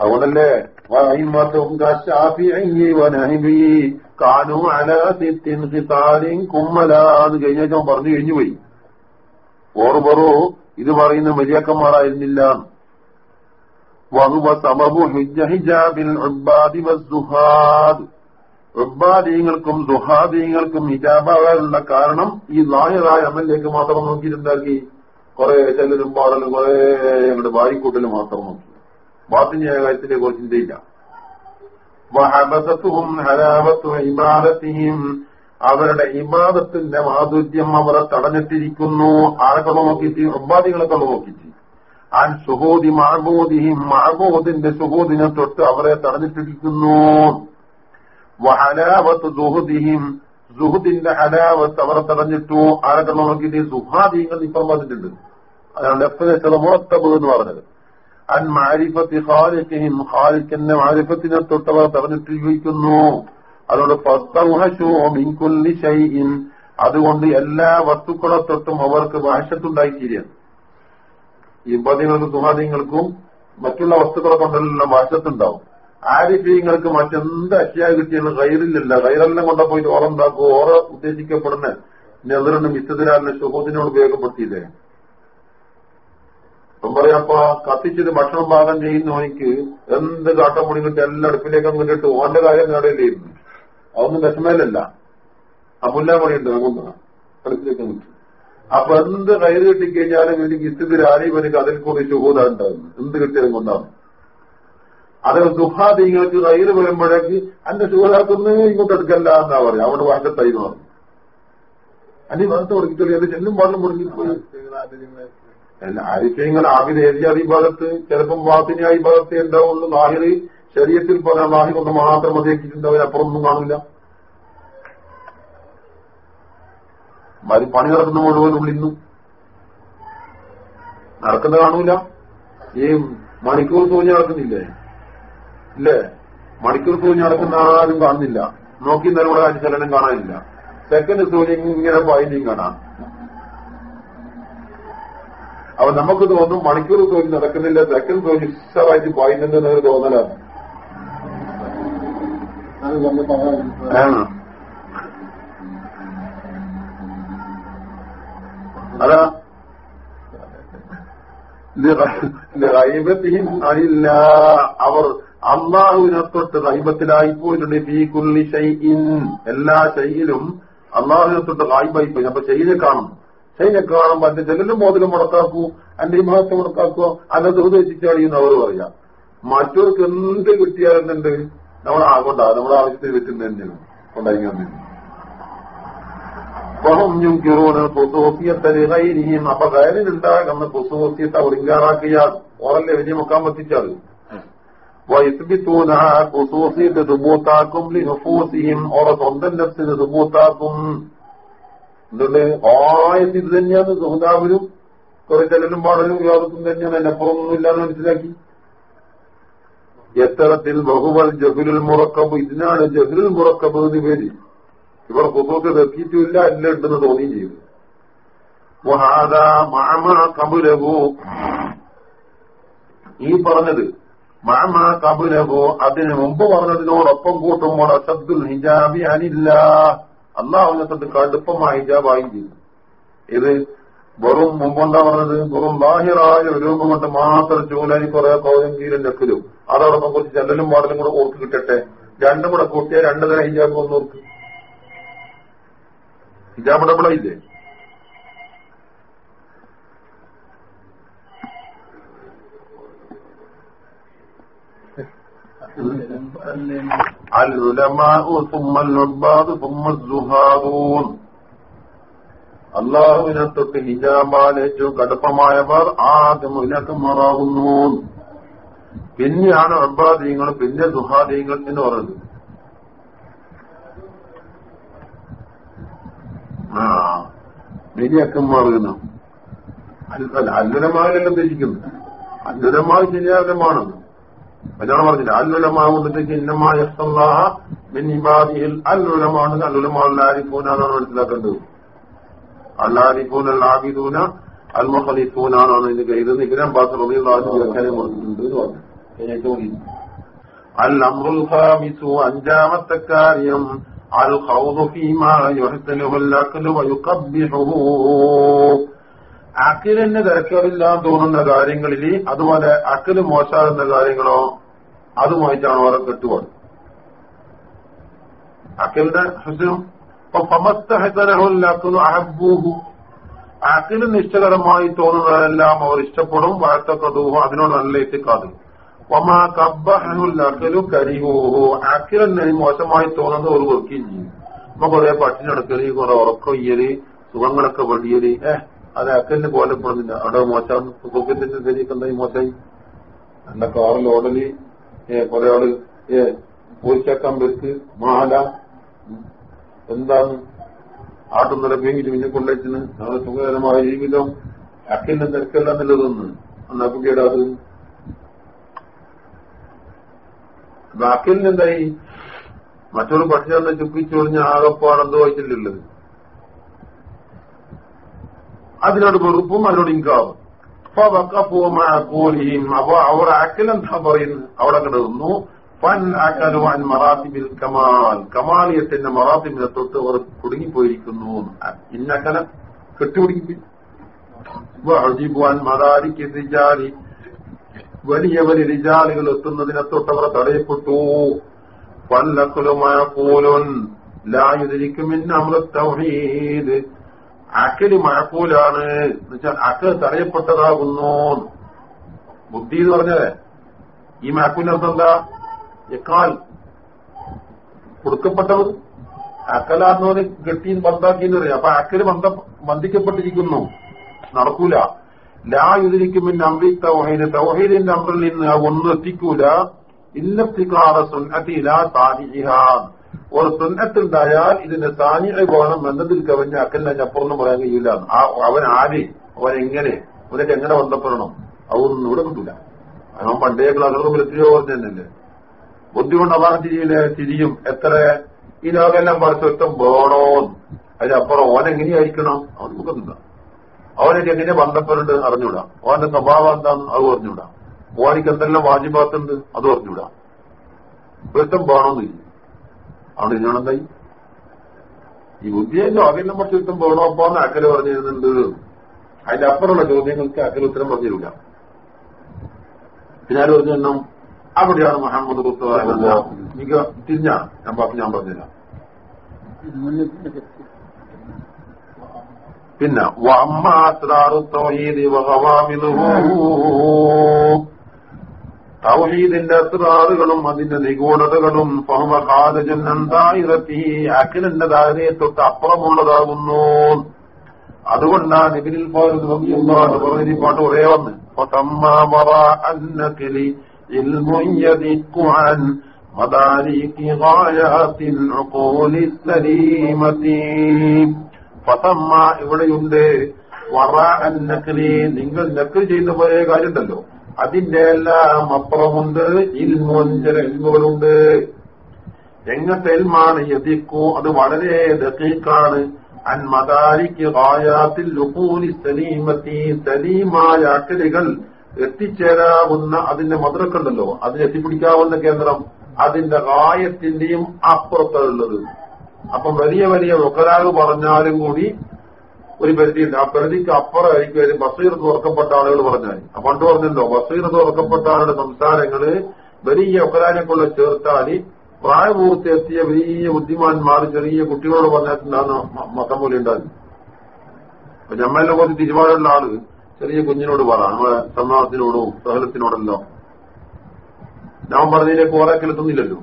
അതുകൊണ്ടല്ലേ കാനു അലത്തിൻ കുമ്മല അത് കഴിഞ്ഞാൽ പറഞ്ഞു കഴിഞ്ഞു പോയി. ഓർബറോ ഇത് പറയുന്ന മര്യാക്കന്മാരായിരുന്നില്ല വഹുവ സമബു ദുഹാദീങ്ങൾക്കും ഹിജാബാകാനുള്ള കാരണം ഈ നായരായ അമലിലേക്ക് മാത്രം നോക്കിയിട്ടുണ്ടാക്കി. കുറെ ചെല്ലലും പാടലും കുറെ ഞങ്ങളുടെ ഭാര്യക്കൂട്ടലും മാത്രം നോക്കി. ബാത്തിന്യായ കാര്യത്തിനെ കുറിച്ച് ചിന്തയില്ല. വഹബസത്തും ഹരാവത്തും ഇബാദത്തിയും അവരുടെ ഇബാദത്തിന്റെ മാധുര്യം അവരെ തടഞ്ഞിട്ടിരിക്കുന്നു. ആരൊക്കെ നോക്കിയിട്ട് ഉപാധികളൊക്കെ നോക്കിച്ച്. ആൻ സുഹോദി മഹബൂദിയും മഹബൂദിന്റെ സുഹോദിനെ തൊട്ട് അവരെ തടഞ്ഞിട്ടിരിക്കുന്നു. വഹലാവത്ത് സുഹുദിയും സുഹുദിന്റെ ഹലാവത്ത് അവരെ തടഞ്ഞിട്ടു. ആരൊക്കെ നോക്കിയിട്ട് സുഹാദിങ്ങൾ ഇപ്പം വന്നിട്ടുണ്ട്. അതാണ് ഡെഫിനേഷൻ മുറത്തബ് എന്ന് പറഞ്ഞത്. അൻ മാരിഫത്തി ഖാലിഖിഹിം ഖാലിഖിന്റെ മാരിഫത്തിനെ തൊട്ടവർ തടഞ്ഞിട്ട് അതോട് അതുകൊണ്ട് മിൻകുല്ലി ഷൈഇൻ. അതുകൊണ്ട് എല്ലാ വസ്തുക്കളെ തൊട്ടും അവർക്ക് ഭാഷത്തുണ്ടായിത്തീരുകയാണ് ഇബദികൾക്കും സുഹാദിങ്ങൾക്കും മറ്റുള്ള വസ്തുക്കളെ കൊണ്ടുള്ള ഭാഷത്തുണ്ടാവും ആരിഫീങ്ങൾക്ക് മറ്റെന്ത് അശ്യാ കിട്ടിയാലും കയറില്ലല്ല കയറെല്ലാം കൊണ്ട പോയിട്ട് ഓറുണ്ടാക്കും ഓറ ഉദ്ദേശിക്കപ്പെടുന്ന. നെതിറിന് മിത്തതിരാലിനെ സുഹോദിനോട് ഉപയോഗപ്പെടുത്തിയില്ലേ? അപ്പം പറയാപ്പ കത്തിച്ചത് ഭക്ഷണം പാകം ചെയ്യുന്നവനിക്ക് എന്ത് കാട്ടം മുടിങ്ങിട്ട് എല്ലാം അടുപ്പിലേക്ക് അങ്ങോട്ട് ഓന്റെ കാര്യം നേടയില്ലായിരുന്നു അതൊന്നും വിഷമേലല്ല. ആ മുല്ലാമണിയുണ്ട് അങ്ങനെ അടുപ്പിലേക്ക് അങ്ങോട്ട് അപ്പൊ എന്ത് കയറ് കിട്ടിക്കഴിഞ്ഞാലും എനിക്ക് ഇത്തിരി ആരെയും എനിക്ക് അതിൽ കൂടി ശുഭൂത എന്ത് കിട്ടിയതും കൊണ്ടാണ് അത് ദുഹാദ് ഇങ്ങൾക്ക് കയറ് വരുമ്പോഴേക്ക് അന്റെ ശുഭതാക്കുന്ന ഇങ്ങോട്ട് എടുക്കല്ല എന്നാ പറയാം അവിടെ വാണ്ട തൈ മാറും അനി വെറുതെ മുടക്കിക്കളി അത് ചെല്ലും പാടും മുടങ്ങിപ്പോയി അല്ല ആരിഫ്യങ്ങൾ ഏരിയാ ഭാഗത്ത് ചിലപ്പം വാത്തിനായി ഭാഗത്ത് ഉണ്ടാവുള്ളൂ. നാഹിറി ശരീരത്തിൽ പറഞ്ഞ നാഹി കൊണ്ട് മാത്രം മതിയാക്കിയിട്ടുണ്ടാവും അപ്പുറമൊന്നും കാണില്ല. മരി പണി നടക്കുന്ന മുഴുവൻ ഉള്ളിന്നു നടക്കുന്ന കാണൂല. ഈ മണിക്കൂർ തൂഞ്ഞ് നടക്കുന്നില്ലേ? ഇല്ലേ? മണിക്കൂർ തൂഞ്ഞ് നടക്കുന്ന ആരും കാണുന്നില്ല. നോക്കി നിലവിടെ ചലനം കാണാനില്ല. സെക്കൻഡ് തൂഞ്ഞ് ഇങ്ങനെ പോയിന്റിങ് കാണാം. അപ്പൊ നമുക്ക് തോന്നും മണിക്കൂർ തോന്നി നടക്കുന്നില്ല. സെക്കൻഡ് തോന്നി ഇഷ്ടമായിട്ട് പോയിന്റ് എന്നൊരു തോന്നലാണ്. അതാ അല്ല അവർ അള്ളാഹുവിനെ തൊട്ട് റൈബത്തിലായി പോയിട്ടുണ്ട്. ബി കുല്ലി ഷൈഇൻ. എല്ലാ ഷൈയിലും അള്ളാഹുവിനെ തൊട്ട് റായിബായി പോയി. അപ്പൊ ഷെയ്നെ കാണും. ഷെയ്നെ കാണാൻ പറ്റില്ല ചെല്ലും മോതിലും മുടക്കാക്കൂ? ഈ മഹത്വം മുടക്കാക്കോ? അല്ല ദുർദേശിച്ചാളിയെന്ന് അവർ പറയാം മറ്റവർക്ക് എന്ത് കിട്ടിയാലുണ്ട് നമ്മൾ ആകൊണ്ടാ നമ്മുടെ ആവശ്യത്തിന് വെക്കുന്ന തന്നെയാണ് അപ്പൊ കയറിനുണ്ടാകുന്ന പൊതുവസിയത്ത് ഒളിങ്കാറാക്കിയാൽ ഓറല്ലേ വിജയമൊക്കാൻ പറ്റിച്ചാൽ? വൈസ്ബിത്തൂന പൊതുവസിയത്ത് സുബൂത്താക്കും സ്വന്തം നഫ്സിന് സുബൂത്താക്കും എന്തുകൊണ്ട് ആയത് ഇത് തന്നെയാണ്. സുഹൃതാവിനും കുറെ ചെല്ലലും പാടലും യോഗത്തും തന്നെയാണ്. എന്നെ പുറമൊന്നുമില്ലാന്ന് മനസ്സിലാക്കി. എത്തരത്തിൽ ബഹുവൽ ജഹുലുൽ മുറക്കബ്. ഇതിനാണ് ജഹുലുൽ മുറക്കബ് എന്ന് പേര്. ഇവർ കുസൂക്ക് തെക്കിയിട്ടില്ല അല്ല ഉണ്ടെന്ന് തോന്നിയും ചെയ്തു ഈ പറഞ്ഞത് മാമ കബുലഹു അതിന് മുമ്പ് പറഞ്ഞതിനോടൊപ്പം കൂട്ടുമ്പോൾ അസബ്ദുൽ ഹിജാബി അനില്ല അള്ളാഹുനെ തൊട്ട് കടുപ്പമായ ഹിജാബായും ചെയ്തു. ഇത് വെറും മുമ്പുണ്ടാ പറഞ്ഞത് വെറും ബാഹിറായ രൂപം കൊണ്ട് മാത്രം ചൂലാനി കുറെ കൗരം കീരം ലക്കലും അതോടൊപ്പം കുറച്ച് ചെല്ലലും പാടലും കൂടെ ഓർക്ക് കിട്ടട്ടെ. രണ്ടും കൂടെ കൂട്ടിയാൽ രണ്ടു തരം ഹിജാബ് ഒന്ന് ഓർക്ക് ഹിജാബ് ഡബിളായില്ലേ العلماء ثم العباد ثم الزهادون അള്ളാഹുവിനെ തൊട്ട് ഹിജാബാൽ ഏറ്റവും കടുപ്പമായവർ ആദ്യം ഇലക്കന്മാരാകുന്നു പിന്നെയാണ് അബ്ബാദീങ്ങൾ പിന്നെ ദുഹാദീങ്ങൾ എന്ന് പറയുന്നത് ആ വലിയക്കന്മാർ അല്ല അല്ലുലമാവിലെല്ലാം ധരിക്കുന്നു അല്ലുലമാവ് ശരിയാകമാണെന്ന് അതിനാണ് പറഞ്ഞില്ല ഇന്നമായ മിന്നിബാദിയിൽ അല്ലുലമാണ് അല്ലുലമാരിഫൂനാണ് മനസ്സിലാക്കേണ്ടത്. അല്ലാരിഫൂൻ ലാബിദൂന അൽമഖലിഫൂനാണ് ഇത് ഇത് ഇബിൻ അബ്ബാസ് പറഞ്ഞിട്ടുണ്ട് അൽ ഖാമിസു അഞ്ചാമത്തെ കാര്യം അൽ ഖൗദു ഫീമാ യുഹ്സനുഹുൽ അഖ്ലു വയുഖബ്ബിഹുഹു. അഖിലിന് തിരക്കറില്ലാന്ന് തോന്നുന്ന കാര്യങ്ങളിൽ അതുപോലെ അക്കിൽ മോശമാകുന്ന കാര്യങ്ങളോ അതുമായിട്ടാണ് ഓരോ സമസ്ത അഖിലിന്റെ അഹബൂഹു അക്കിന് നിഷ്ഠകരമായി തോന്നുന്നതെല്ലാം അവർ ഇഷ്ടപ്പെടും വാഴ്ത്തക്കതൂഹോ അതിനോട് നല്ല എത്തിക്കാതും ഒമാ കബ്ബഹുൽ അഖിലു കരിഹൂഹു. മോശമായി തോന്നുന്നത് ഒരു ചെയ്യും. നമുക്ക് കുറെ പട്ടിനെടുക്കൽ കുറെ ഉറക്കം ചെയ്യൽ സുഖങ്ങളൊക്കെ വെടിയൽ ഏഹ് അത് അക്കലിന് പോലപ്പെടുന്നില്ല അവിടെ മോശം സുഖത്തിന്റെ ശരിക്കുണ്ടായി മോശമായി എന്റെ കാറിൽ ഓടൽ കൊറേ ആൾ ഏ പോയിച്ചേക്കാൻ വെക്ക് മാല എന്താണ്? ആട്ടും നിറപ്പെങ്കിലും പിന്നെ കൊണ്ടുവച്ചിന്. നമ്മുടെ സുഖകരമായ ജീവിതം. അക്കലിന്റെ തിരക്കല്ല എന്നുള്ളതൊന്ന് അന്ന് കുട്ടിയുടെ അത്. അക്കലിന് എന്തായി? മറ്റൊരു പക്ഷി തന്നെ ചുക്കിച്ചൊളിഞ്ഞ ആകെപ്പാടെന്തോ ആയിട്ടില്ലുള്ളത് അതിനോട് വെറുപ്പും അതിനോട് ഇൻകാവും അപ്പൊ അവർ അക്കലെന്താ പറയുന്നത്? അവിടെ കിടന്നു ഫൻ അക്കലുവാൻ മറാത്തിബിൽ കമാൽ. കമാലിയത്തിന്റെ മറാത്തിമിൽ തൊട്ട് അവർ കുടുങ്ങിപ്പോയിരിക്കുന്നു ഇന്നക്കല വലിയ വലിയ റിജാലുകൾ എത്തുന്നതിനെ തൊട്ട് അവർ തടയപ്പെട്ടു. പല്ലക്കുലുമായ ലായുതിരിക്കും ലായുതിരിക്കുമിന്ന അമൃത്തൗഹീദ് അക്കൽ മഴക്കൂലാണ് എന്നുവെച്ചാൽ അക്കൽ തടയപ്പെട്ടതാകുന്നു. ബുദ്ധി എന്ന് പറഞ്ഞത് ഈ മഴക്കൂലിന്റെ അർത്ഥം എന്താ? എക്കാൽ കൊടുക്കപ്പെട്ടവർ അക്കലാർന്നവന് കെട്ടി ബന്ധാക്കി എന്ന് പറയാം അപ്പൊ അക്കൽ ബന്ധ ബന്ധിക്കപ്പെട്ടിരിക്കുന്നു. നടക്കൂല. ലാ യുതിരിക്കുമിൻ അമ്രി തൗഹീദ്. തൗഹീദിന്റെ അമ്രിൽ നിന്ന് ഒന്നും എത്തിക്കൂല ഇല്ലത്തിക്കാറ ലാ സാഹിഹാൻ ഒരു സുന്നത്തുണ്ടായാൽ ഇതിന്റെ സാനിയ ഗോണം എന്നതിൽ കവിഞ്ഞ അക്കലിനെ അപ്പുറം പറയാൻ കഴിയില്ല അവൻ ആര്? അവൻ എങ്ങനെ? അവനൊക്കെ എങ്ങനെ ബന്ധപ്പെടണം? അതൊന്നും ഇവിടെ കിട്ടില്ല അവൻ പണ്ടേ ക്ലാസ് പറഞ്ഞു പറഞ്ഞല്ലേ ബുദ്ധിമുട്ട് തിരിയില്ലേ തിരിയും. എത്ര? ഈ ലോകമെല്ലാം പരസ്വത്വം വേണോന്ന്. അതിനപ്പുറം ഓൻ എങ്ങനെയായിരിക്കണം? അവൻ നോക്കുന്നില്ല അവനൊക്കെ എങ്ങനെ ബന്ധപ്പെടുന്നുണ്ട് അറിഞ്ഞൂടാ. ഓന്റെ സ്വഭാവം എന്താന്ന് അത് പറഞ്ഞൂടാ ഓനിക്ക് എന്തെല്ലാം വാജിബാത്തുണ്ട് അത് പറഞ്ഞൂടാ വൃത്തം വേണമെന്നില്ല അവിടെ ഇതിനോടെന്തായി ഈ ബുദ്ധിയല്ലോ? അകലിനെ കുറച്ച് കിട്ടും വേണോപ്പാന്ന് അക്കൽ പറഞ്ഞിരുന്നുണ്ട്. അതിന്റെ അപ്പുറമുള്ള ചോദ്യങ്ങൾക്ക് അക്കൽ ഉത്തരം പറഞ്ഞിരില്ല പിന്നെ ആര് പറഞ്ഞു എണ്ണം അവിടെയാണ് മുഹമ്മദ് പുസ്തക മിക തിരിഞ്ഞാണ് ഞാൻ ബാക്കി ഞാൻ പറഞ്ഞില്ല പിന്നെ തൗഹീദിന്റെ അസ്രാറുകളും അതിന്റെ നിഗൂഢതകളും ഫഹമഹാദജന്നായിരത്തി അഖിലന്റെ ധാരയെ തൊട്ട് അപ്പുറമുള്ളതാകുന്നു. അതുകൊണ്ടാണ് ഇബിനിൽ പറഞ്ഞ പാട്ട് ഒരേ വന്ന് ഇവിടെ ഉണ്ട് വറ അൻ നിങ്ങൾ നക്കൽ ചെയ്യുന്ന പോയ കാര്യമുണ്ടല്ലോ. അതിന്റെ എല്ലാം അപ്പുറമുണ്ട് ഇൽമുണ്ട് ഇൽമുകളുണ്ട് എങ്ങനത്തെ എൽമാണ് യതിക്കോ അത് വളരെ ദക്കീക്കാണ് അൻ മദാരിക്ക് റായാത്തിൽ ലുഹൂലി സലീമത്തി സലീമായ അക്കലുകൾ എത്തിച്ചേരാവുന്ന അതിന്റെ മധുരക്കുണ്ടല്ലോ അതിന് എത്തിപ്പിടിക്കാവുന്ന കേന്ദ്രം അതിന്റെ റായത്തിന്റെയും അപ്പുറത്തുള്ളത്. അപ്പം വലിയ വലിയ ഒക്കരാഗ് പറഞ്ഞാലും കൂടി ഒരു പരിധിയുണ്ട്. ആ പരിധിക്ക് അപ്പുറമായിരിക്കും ബസീർ തുറക്കപ്പെട്ട ആളുകൾ പറഞ്ഞാൽ പണ്ട് പറഞ്ഞല്ലോ ബസീർ തുറക്കപ്പെട്ട ആളുടെ സംസാരങ്ങൾ വലിയ ഒക്കലാനെ കൊണ്ട് ചേർത്താൽ പ്രായപൂർത്തി എത്തിയ വലിയ ബുദ്ധിമാന്മാർ ചെറിയ കുട്ടികളോട് പറഞ്ഞിട്ടുണ്ടാകുന്ന മതം പോലെ ഉണ്ടാകും. അപ്പൊ ഞമ്മലിനെ കുറച്ച് തിരുവാടുള്ള ആൾ ചെറിയ കുഞ്ഞിനോട് പറ നമ്മളെ സന്നാഹത്തിനോടും സഹലത്തിനോടെല്ലാം ഞാൻ പറഞ്ഞതിലേക്ക് ഓരാക്കിലെത്തുന്നില്ലല്ലോ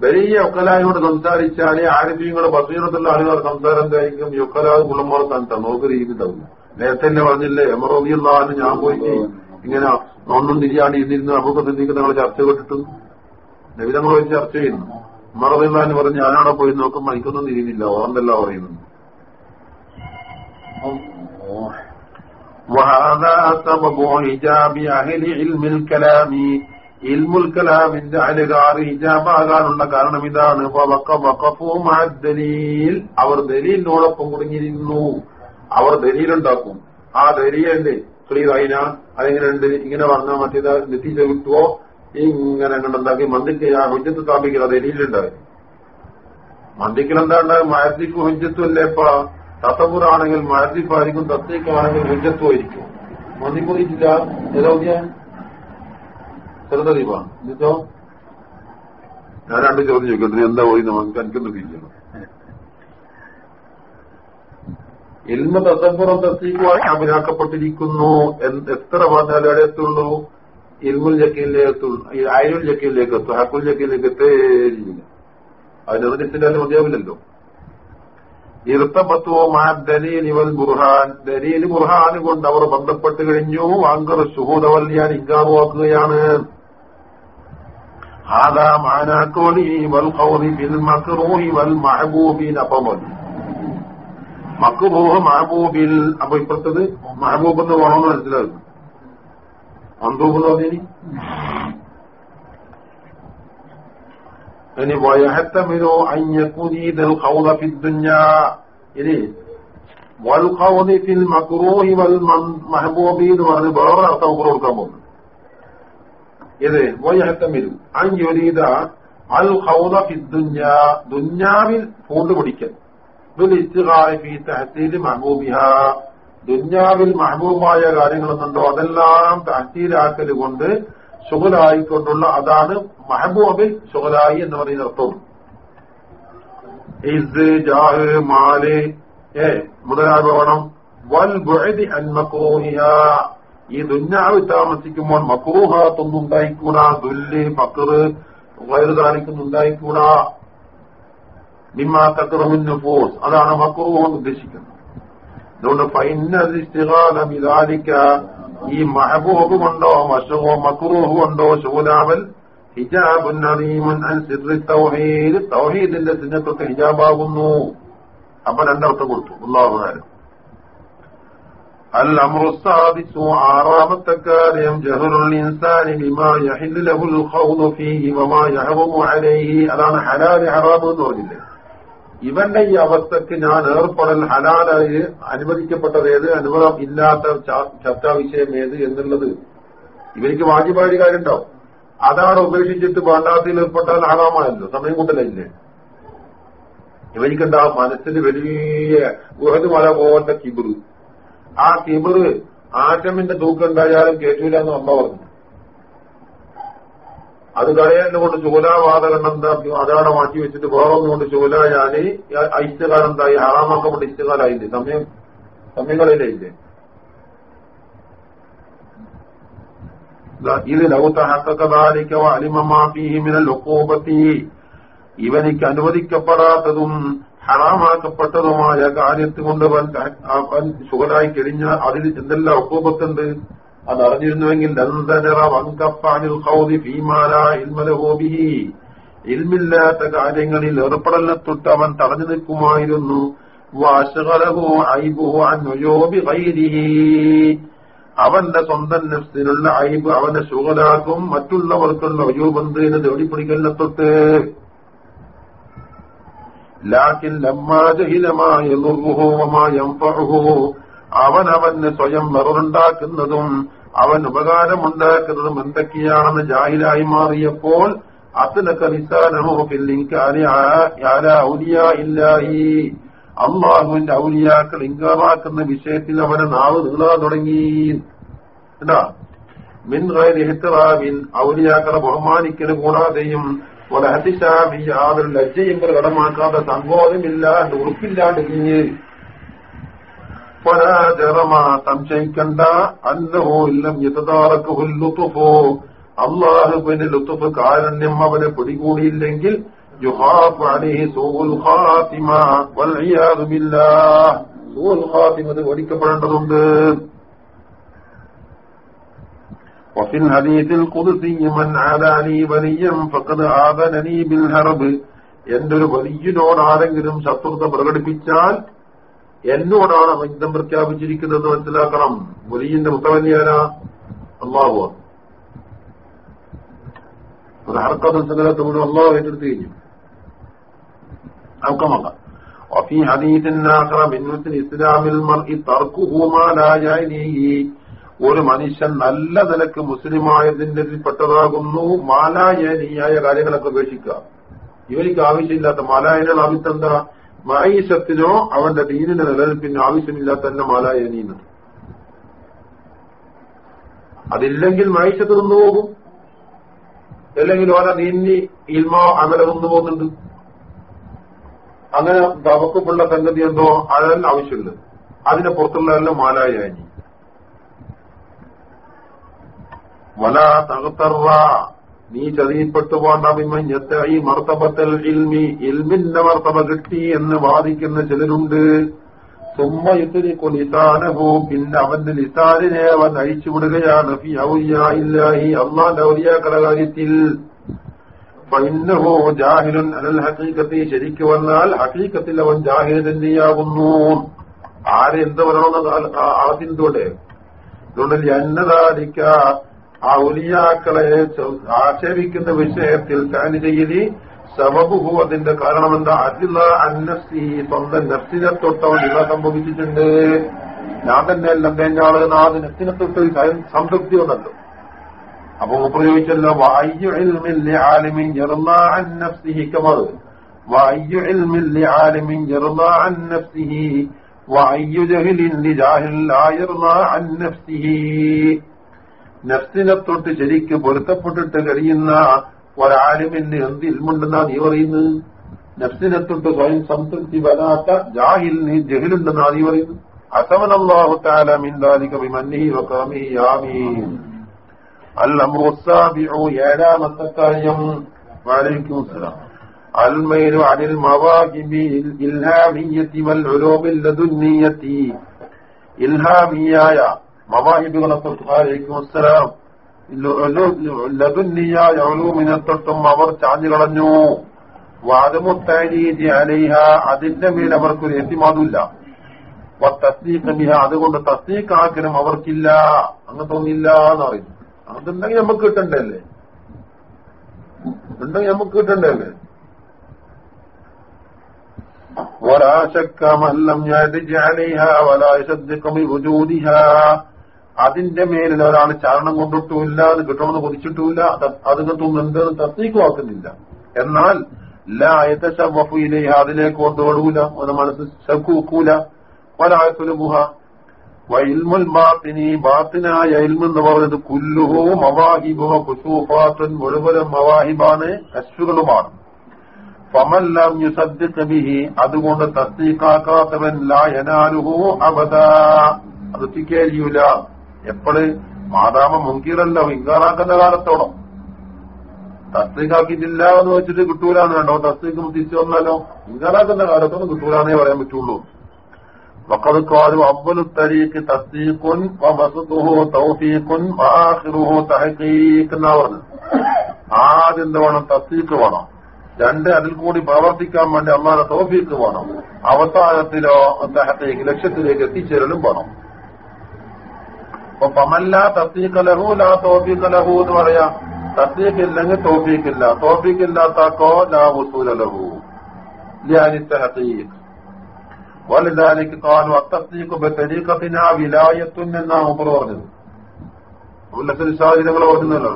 വലിയ ഒക്കലായോട് സംസാരിച്ചാല് ആരോഗ്യങ്ങളുടെ ബസീറത്തുള്ള ആളുകൾ സംസാരം എന്തായിരിക്കും ഈ ഒക്കലാവ് ഗുണന്മാർ സ്ഥാനത്താണ് നോക്ക് രീതിണ്ടാവില്ല നേരത്തെ തന്നെ പറഞ്ഞില്ലേ എമറോദിയുള്ളതാണ് ഞാൻ പോയിട്ട് ഇങ്ങനെ ഒന്നും തിരിയാണ്ട് ഇരുന്നിരുന്ന് നമുക്ക് സിദ്ധിക്ക് നിങ്ങൾ ചർച്ച കേട്ടിട്ട് നബിതങ്ങൾ വെച്ച് ചർച്ച ചെയ്യുന്നു ഉമറദിള്ളാന്ന് പറഞ്ഞ് ഞാനവിടെ പോയി നോക്കുമ്പോൾ എനിക്കൊന്നും തിരിയുന്നില്ല ഓർമ്മല്ല പറയുന്നു وهذا سبب حجاب أهل علم الكلام ഇൽമുൽ കലാമിന്റെ അലുകാർ ഇജാബാകാനുള്ള കാരണം ഇതാണ്. ദലീൽ. അവർ ദലീലിനോടൊപ്പം കുടുങ്ങിയിരുന്നു അവർ ദലീലുണ്ടാക്കും. ആ ദലീലല്ലേ ക്ലിയർ ആയിന? അതെങ്ങനെയുണ്ട്? ഇങ്ങനെ പറഞ്ഞാൽ മറ്റേത് നെത്തിച്ച കിട്ടുവോ ഇങ്ങനെ കണ്ടുണ്ടാക്കി മന്ദിക്ക് ആ ഹുജ്ജത്ത് സ്ഥാപിക്കുക ദലീലുണ്ടായി മന്ദിക്കൽ എന്താ ഉണ്ടാകും മാരത്തിക്ക് ഹുജ്ജത്തും അല്ലേപ്പ തത്തപൂറാണെങ്കിൽ മഹർജിപ്പായിരിക്കും തത്തേക്കാണെങ്കിൽ ഹുജ്ജത്തും ആയിരിക്കും മന്ദിപ്പോയിട്ടില്ല ഏതാ ചെറുതറിവാണ് എന്നിട്ടോ? ഞാൻ രണ്ട് ചോദ്യം ചോദിക്കുന്നത് എന്താ പോയി നമുക്ക് എനിക്കൊന്ന് തിരിക്കണം എൽമ തസമ്പുറം തസ്തീക്കുമായി അഭിനാക്കപ്പെട്ടിരിക്കുന്നു എത്ര പറഞ്ഞാലും അവിടെ എത്തുള്ളൂ ഇൽമുൽ ജക്കയിലേക്ക് എത്തുള്ളൂ ആയിരം ജക്കീലേക്ക് എത്തും ഹക്കുൽ ജക്കയിലേക്ക് എത്തേരില്ല അതിനെതിരിച്ചില്ലാലും മതിയാവില്ലല്ലോ. ഇർത്തപത്വോ മാ ദലീൽ ഇവൽ ബുർഹാൻ. ദലീൽ ബുർഹാൻ കൊണ്ട് അവർ ബന്ധപ്പെട്ട് കഴിഞ്ഞു. വാങ്കർ സുഹൂദവൽ ഞാൻ ഇങ്കാമുവാക്കുകയാണ് هذا معنى قوله والقول بالمكروه والمحبوب نقمل മക്ബൂഹ് മഹബൂബിൽ അപ്പൊ ഇപ്പുറത്തത് മഹബൂബ് എന്ന് വേണമെന്ന് മനസ്സിലാകും അന്തൂബ് എന്ന് പറഞ്ഞിനി ഇനി വയഹത്തമിനോ അഞ്ഞക്കുനീതൽ ഖൗദ ഫിദ്ദുഞ്ഞ ഇനി വൽ ഖൗദി ഫിൽ മക്റൂഹി വൽ മഹബൂബി എന്ന് പറഞ്ഞ് വേറെ അർത്ഥം കൊടുക്കാൻ പോകുന്നു ഇത് വയഹത്തമിരു അഞ്ചൊരീത അൽ ഖൗദ ഫിദ്ദുഞ്ഞ ദുഞ്ഞാവിൽ പൂണ്ട് പിടിക്കൽ. ദുഞ്ഞാവിൽ മഹബൂബായ കാര്യങ്ങളൊന്നുണ്ടോ? അതെല്ലാം തഹസീലാക്കൽ കൊണ്ട് കൊണ്ടുള്ള അതാണ് മഹബൂബിൽ ശുഗലായി എന്ന് പറയുന്ന അർത്ഥം. ഇസ് ജാഹ് മാൽ ഏ മുതലാകണം വൽ ബുഅദി അൻ മക്രൂഹിഹ ഈ ദുഞ്ഞാവ് താമസിക്കുമ്പോൾ മക്രൂഹാത്തൊന്നും ഉണ്ടായിക്കൂടാ ദുല്ല് ഫക്കറ് വയറുതാലിക്കുന്നുണ്ടായിക്കൂടാ നിമ്മാ തക്രമുൻ ഫോഴ്സ് അതാണ് മക്രൂഹ് ഉദ്ദേശിക്കുന്നത്. അതുകൊണ്ട് ഫൈനലിക്ക ഈ മഹബൂബ് കൊണ്ടോ മഷുവോ മക്രൂഹ് കൊണ്ടോ ശൂലാവൽ ഹിജാബുൻ സിദ്രി തൗഹീദ് തൗഹീദിന്റെ സിന്നത്തൊക്കെ ഹിജാബാകുന്നു. അപ്പൊ രണ്ടർത്ഥം കൊടുത്തു അള്ളാഹുകാരൻ الأمر السادس ആറാമത്തെ കാര്യം ജഹറുൽ ഇൻസാനി ബിമാ യഹില്ലു ലഹുൽ ഖൗദു ഫീഹി വമാ യഹറമു അലൈഹി അതാണ് ഹലാൽ ഹറാം എന്ന് പറഞ്ഞില്ലേ ഇവന്റെ ഈ അവസ്ഥക്ക് ഞാൻ ഏർപ്പെടൽ ഹലാലായി അനുവദിക്കപ്പെട്ടത് ഏത് അനുഭവം ഇല്ലാത്ത ചർച്ചാ വിഷയം ഏത് എന്നുള്ളത് ഇവർക്ക് വാജിബായ കാര്യമുണ്ടാവും അതാണ് ഉപേക്ഷിച്ചിട്ട് വേണ്ടാത്തിൽ ഏർപ്പെട്ടാൽ ഹറാമായല്ലോ സമയം കൂട്ടലല്ലേ ഇവനിക്കുണ്ടാവും മനസ്സിന് വലിയ ഗുഹത് മല പോകേണ്ട കിബിറ് ആ കിബിറ് ആറ്റമിന്റെ തൂക്കം ഉണ്ടായാലും കേട്ടൂല എന്ന് അമ്മ പറഞ്ഞു. അത് കളയാൻ കൊണ്ട് ചൂലാവാതകം എന്താക്കി അതാണ് മാറ്റി വെച്ചിട്ട് വേറൊന്നും കൊണ്ട് ചൂലായാൽ ഐശ്വകാലം എന്തായി കൊണ്ട് ഇഷ്ടകാലായില്ലേ സമയം സമയങ്ങളിലേ ഇല്ലേ ഇത് ലൗത്തഹക്കതാലിക്ക അലിമമാഫീഹിമിനൽ ഒക്കോപത്തി ഇവനിക്ക് അനുവദിക്കപ്പെടാത്തതും ഹറാമാക്കപ്പെട്ടതുമായ കാര്യത്തിൽ കൊണ്ട് അവൻ സുഖലായി കഴിഞ്ഞാൽ അതിൽ എന്തെല്ലാം ഒക്കോപത്തുണ്ട് അത് അറിഞ്ഞിരുന്നുവെങ്കിൽ ഇൽമില്ലാത്ത കാര്യങ്ങളിൽ ഏർപ്പെടലിനെ തൊട്ട് അവൻ തടഞ്ഞു നിൽക്കുമായിരുന്നു. അവന്റെ സ്വന്തം നഫ്സിനുള്ള അയബ് അവന്റെ സുഖലാക്കും മറ്റുള്ളവർക്കുള്ള ഒയോബന്ധിനെ തേടിപ്പിടിക്കലിനെ തൊട്ട്. ലാക്കിൻ ലമ്മാജഹിലമായ അവൻ അവന് സ്വയം വെറുണ്ടാക്കുന്നതും അവൻ ഉപകാരമുണ്ടാക്കുന്നതും എന്തൊക്കെയാണെന്ന് ജാഹിലായി മാറിയപ്പോൾ അള്ളാഹുവിന്റെ ഔലിയാക്കൾ ഇൻകാറാക്കുന്ന വിഷയത്തിൽ അവനെ നാവ് നീളാൻ തുടങ്ങി. മിൻ ഔലിയാക്കളെ ബഹുമാനിക്കൽ കൂടാതെയും ഒരു അതിശാബി യാതൊരു ലജ്ജയും പ്രകടമാക്കാതെ സംബോധമില്ല ഉറപ്പില്ലാണ്ട് കിഞ്ഞ് ജറമ സംശയിക്കണ്ട അന്നഹോ ഇല്ലം യഥാറക്കുഹുല്ലുത്തുഫോ അള്ളാഹുവിന്റെ ലുത്തുഫ് കാരണ്യം അവനെ പിടികൂടിയില്ലെങ്കിൽ യുഹാഫ് അലിഹി സൂൽ ഹാത്തിമ ഓടിക്കപ്പെടേണ്ടതുണ്ട് وفي الحديث القدسي من عاداني وليا فقد آذنني بالهرب എന്റെ ഒരു വലിയനോട് ആരെങ്കിലും ശത്രുത പ്രകടിപ്പിച്ചാൽ എന്നോടാണ് അവൻ യുദ്ധം പ്രഖ്യാപിച്ചിരിക്കുന്നതെന്ന് മനസ്സിലാക്കണം വലിയന്റെ മുത്തവല്യാരാ അള്ളാഹു ഒരു ഹർക്കത്ത് സംഘത്തെ മുഴുവൻ അള്ളാഹു ഏറ്റെടുത്ത് കഴിഞ്ഞു നമുക്കമല്ല وفي حديث آخر من مثل إسلام المرء تركه ما لا يعنيه ഒരു മനുഷ്യൻ നല്ല നിലയ്ക്ക് മുസ്ലിമായതിന്റെ പെട്ടതാകുന്നു മാലായനീയായ കാര്യങ്ങളൊക്കെ ഉപേക്ഷിക്കുക. ഇവർക്ക് ആവശ്യമില്ലാത്ത മാലായനകൾ എന്താ മൈസത്തിനോ അവന്റെ ദീനിന്റെ നിലനിൽപ്പിന് ആവശ്യമില്ലാത്ത തന്നെ മാലായനീന്ന് അതില്ലെങ്കിൽ മൈസത്ത് നിന്നുപോകും അല്ലെങ്കിൽ ഓരോ ദീനി ഇൽമോ അമല നിന്നു പോകുന്നുണ്ട്. അങ്ങനെ തവക്കുള്ള സംഗതി എന്തോ അതെല്ലാം ആവശ്യമുണ്ട് അതിനെ പുറത്തുള്ളതെല്ലാം മാലായാനി വല തകത്തറ നീ ചതിയിൽപ്പെട്ടു പോണ്ട വിമഞ്ഞത്തെ ഈ മർത്തബത്തൽ ഇൽമി ഇൽമിന്റെ മർത്തബ കിട്ടി എന്ന് വാദിക്കുന്ന ചിലരുണ്ട് സുമ്മ യുദ്ധരിക്കു ലിസാനഹു പിന്നെ അവന്റെ നിസാരിനെ അവൻ അഴിച്ചുവിടുകയാണ് ഔലിയാക്കളുടെ കാര്യത്തിൽ ഫൈന്നഹു ജാഹിലുൻ അനൽ ഹക്കീക്കത്തി ശരിക്കു വന്നാൽ ഹക്കീക്കത്തിൽ അവൻ ജാഹിൽ തന്നെയാകുന്നു ആരെന്ത് പറയണമെന്ന് ആദ്യം തോടെ അതുകൊണ്ട് എന്നതാരിക്ക ആ ഉലിയാക്കളെ ആക്ഷേപിക്കുന്ന വിഷയത്തിൽ കാനികയിലി സബബുഹു അതിന്റെ കാരണം എന്താ അതില്ല അന്നസ്തി സ്വന്തം നഫ്സിനെ തൊട്ടവൻ ഇവ സംഭവിച്ചിട്ടുണ്ട്. ഞാൻ തന്നെ തേഞ്ഞാൾ നാട് നഫ്സിനെ തൊട്ട് സംതൃപ്തി വന്നല്ലോ. അപ്പൊ ഉപയോഗിച്ചല്ലോ വായു ആലിമിൻ കമർ വായു ആലിമിൻ വായു ജഹിലിൻ ജാഹിൽ നഫ്സിനെ തൊട്ട് ശരിക്ക് പൊരുത്തപ്പെട്ടിട്ട് കഴിയുന്ന ഒരാലിമിന് എന്ത് ഇൽമുണ്ടെന്നാ നീ പറയുന്നത് നഫ്സിനെ തൊട്ട് സ്വയം സംതൃപ്തി വരാത്ത ജാഹിലിന് ജഹിലുണ്ടെന്നാ നീ പറയുന്നത് അസമൻ അള്ളാഹു താലിക ബിമന്നിഹി വകറമിഹി ആമീൻ الأمر السابع ഏഴാമത്തെ കാര്യം وعليكم السلام الميل عن المواهب الإلهامية والعلوم اللدنية ഇൽഹാമിയായ മവാഹിബുകളെ തൊട്ട് ആലൈക്കും അസ്സലാം ലതുന്നിയായ ഒലൂമിനെ തൊട്ടും അവർ ചാഞ്ഞു കളഞ്ഞു വാദമുത്തരീതി അലൈഹ അതിന്റെ മേൽ അവർക്കൊരു എത്തിമാതുമില്ല തസ്തീഖ് ബിഹ അതുകൊണ്ട് തസ്തീഖാക്കലും അവർക്കില്ല അങ്ങ് തോന്നില്ല എന്ന് പറയും അതുണ്ടെങ്കിൽ നമുക്ക് കിട്ടണ്ടല്ലേ ഉണ്ടെങ്കിൽ നമുക്ക് കിട്ടണ്ടല്ലേ ولا شك من لم يرج عليها ولا يصدق بوجودها അതിന്റെ മേലിൽ ഒരാൾ ചാരണം കൊണ്ടിട്ടുമില്ല അത് കിട്ടണമെന്ന് കൊതിച്ചിട്ടുമില്ല അത് തോന്നുന്നുണ്ട് തസ്തീക്കുവാക്കുന്നില്ല എന്നാൽ ലായത്തശവഫയിലേഹ അതിലേക്ക് കൊണ്ടുപോടൂല അവന് മനസ്സ് ശക്ക് വെക്കൂല ഒരായത്തുലുമുഹ വൈൽമുൽ ബാത്തിനി ബാത്തിനായ ഇൽമെന്ന് പറയുന്നത് കുല്ലുഹോ മവാഹിബുഹോ കുസൂഫാത്തുൻ മുഴുവനും മവാഹിബാണ് കശുകളുമാണ് ഫമല്ലാം യുസദ്ദിഖ് ബിഹി അതുകൊണ്ട് തസ്തീഖാക്കാത്തവൻ ലാ യനാലുഹു അബദ. അത് തിക്കേരിയൂല എപ്പോഴ് മാതാമ മുങ്കീറല്ല ഇങ്കാറാക്കുന്ന കാലത്തോളം തസ്തീഖാക്കിയിട്ടില്ല എന്ന് വെച്ചിട്ട് കിട്ടൂല എന്ന് വേണ്ടോ തസ്തീഖ് തിരിച്ചു വന്നാലോ ഇങ്കാറാക്കുന്ന കാലത്തൊന്നും കിട്ടൂലെന്നേ പറയാൻ പറ്റുള്ളൂ وقد قالوا أول الطريق تصديق وبسطه توفيق وآخره تحقيق എന്നാ പറഞ്ഞു ആദ്യം എന്ത് വേണം തസ്തീക്ക് വേണം രണ്ട് അതിൽ കൂടി പ്രവർത്തിക്കാൻ വേണ്ടി അമ്മാനെ തോഫീക്ക് വേണം അവസാനത്തിലോ അദ്ദേഹത്തേക്ക് ലക്ഷ്യത്തിലേക്ക് എത്തിച്ചേരലും വേണം അപ്പൊ പമല്ല തസ്തീക്ക് ലഹു ലാ തോഫീക്ക് ലഹു എന്ന് പറയാ തസ്തീക്ക് ഇല്ലെങ്കിൽ തോഫീക്കില്ല തോഫീക്കില്ലാത്താക്കോ ലാ വസൂല ലഹു ലിയാനി തഹീഖ് ولذلك قالوا التصديق بطريقتنا ولاية എന്നാണ് ഉപ്പർ പറഞ്ഞത് ഉല്ലത്തിൽ സാഹചര്യങ്ങൾ പറഞ്ഞല്ലോ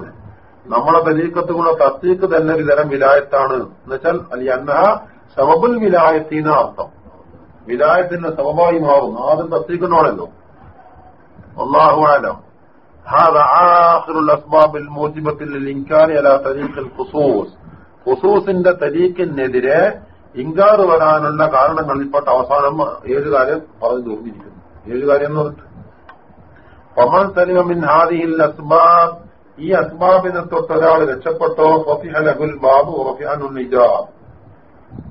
നമ്മളെ തരീക്കത്ത് കൂടെ തസ്തീക്ക് തന്നെ ഒരു തരം വിലായത്താണ് എന്നുവെച്ചാൽ അല്ലെ അന്ന സബബുൽ വിലായത്തിന് അർത്ഥം വിലായത്തിന്റെ സബബായി മാറും ആദ്യം തസ്തീക്കിനോടല്ലോ والله أعلم هذا آخر الأسباب الموجبة للإنكار على طريق الخصوص ഖുസൂസിന്റെ തരീക്കിനെതിരെ ഇങ്കാറ് വരാനുള്ള കാരണങ്ങളിൽപ്പെട്ട അവസാനം ഏഴ് കാര്യം പറഞ്ഞു തീർന്നിരിക്കുന്നു ഏഴ് കാര്യം എന്ന് പറഞ്ഞിട്ട് പമൻ സലിമിൻ ഹാദിഹിൽ അസ്ബാബ് ഈ അസ്ബാബിനെ തൊട്ട് ഒരാൾ രക്ഷപ്പെട്ടോ ഫഫിഹലഹുൽ ബാബു റഫിഅനുൽ നിജാബ്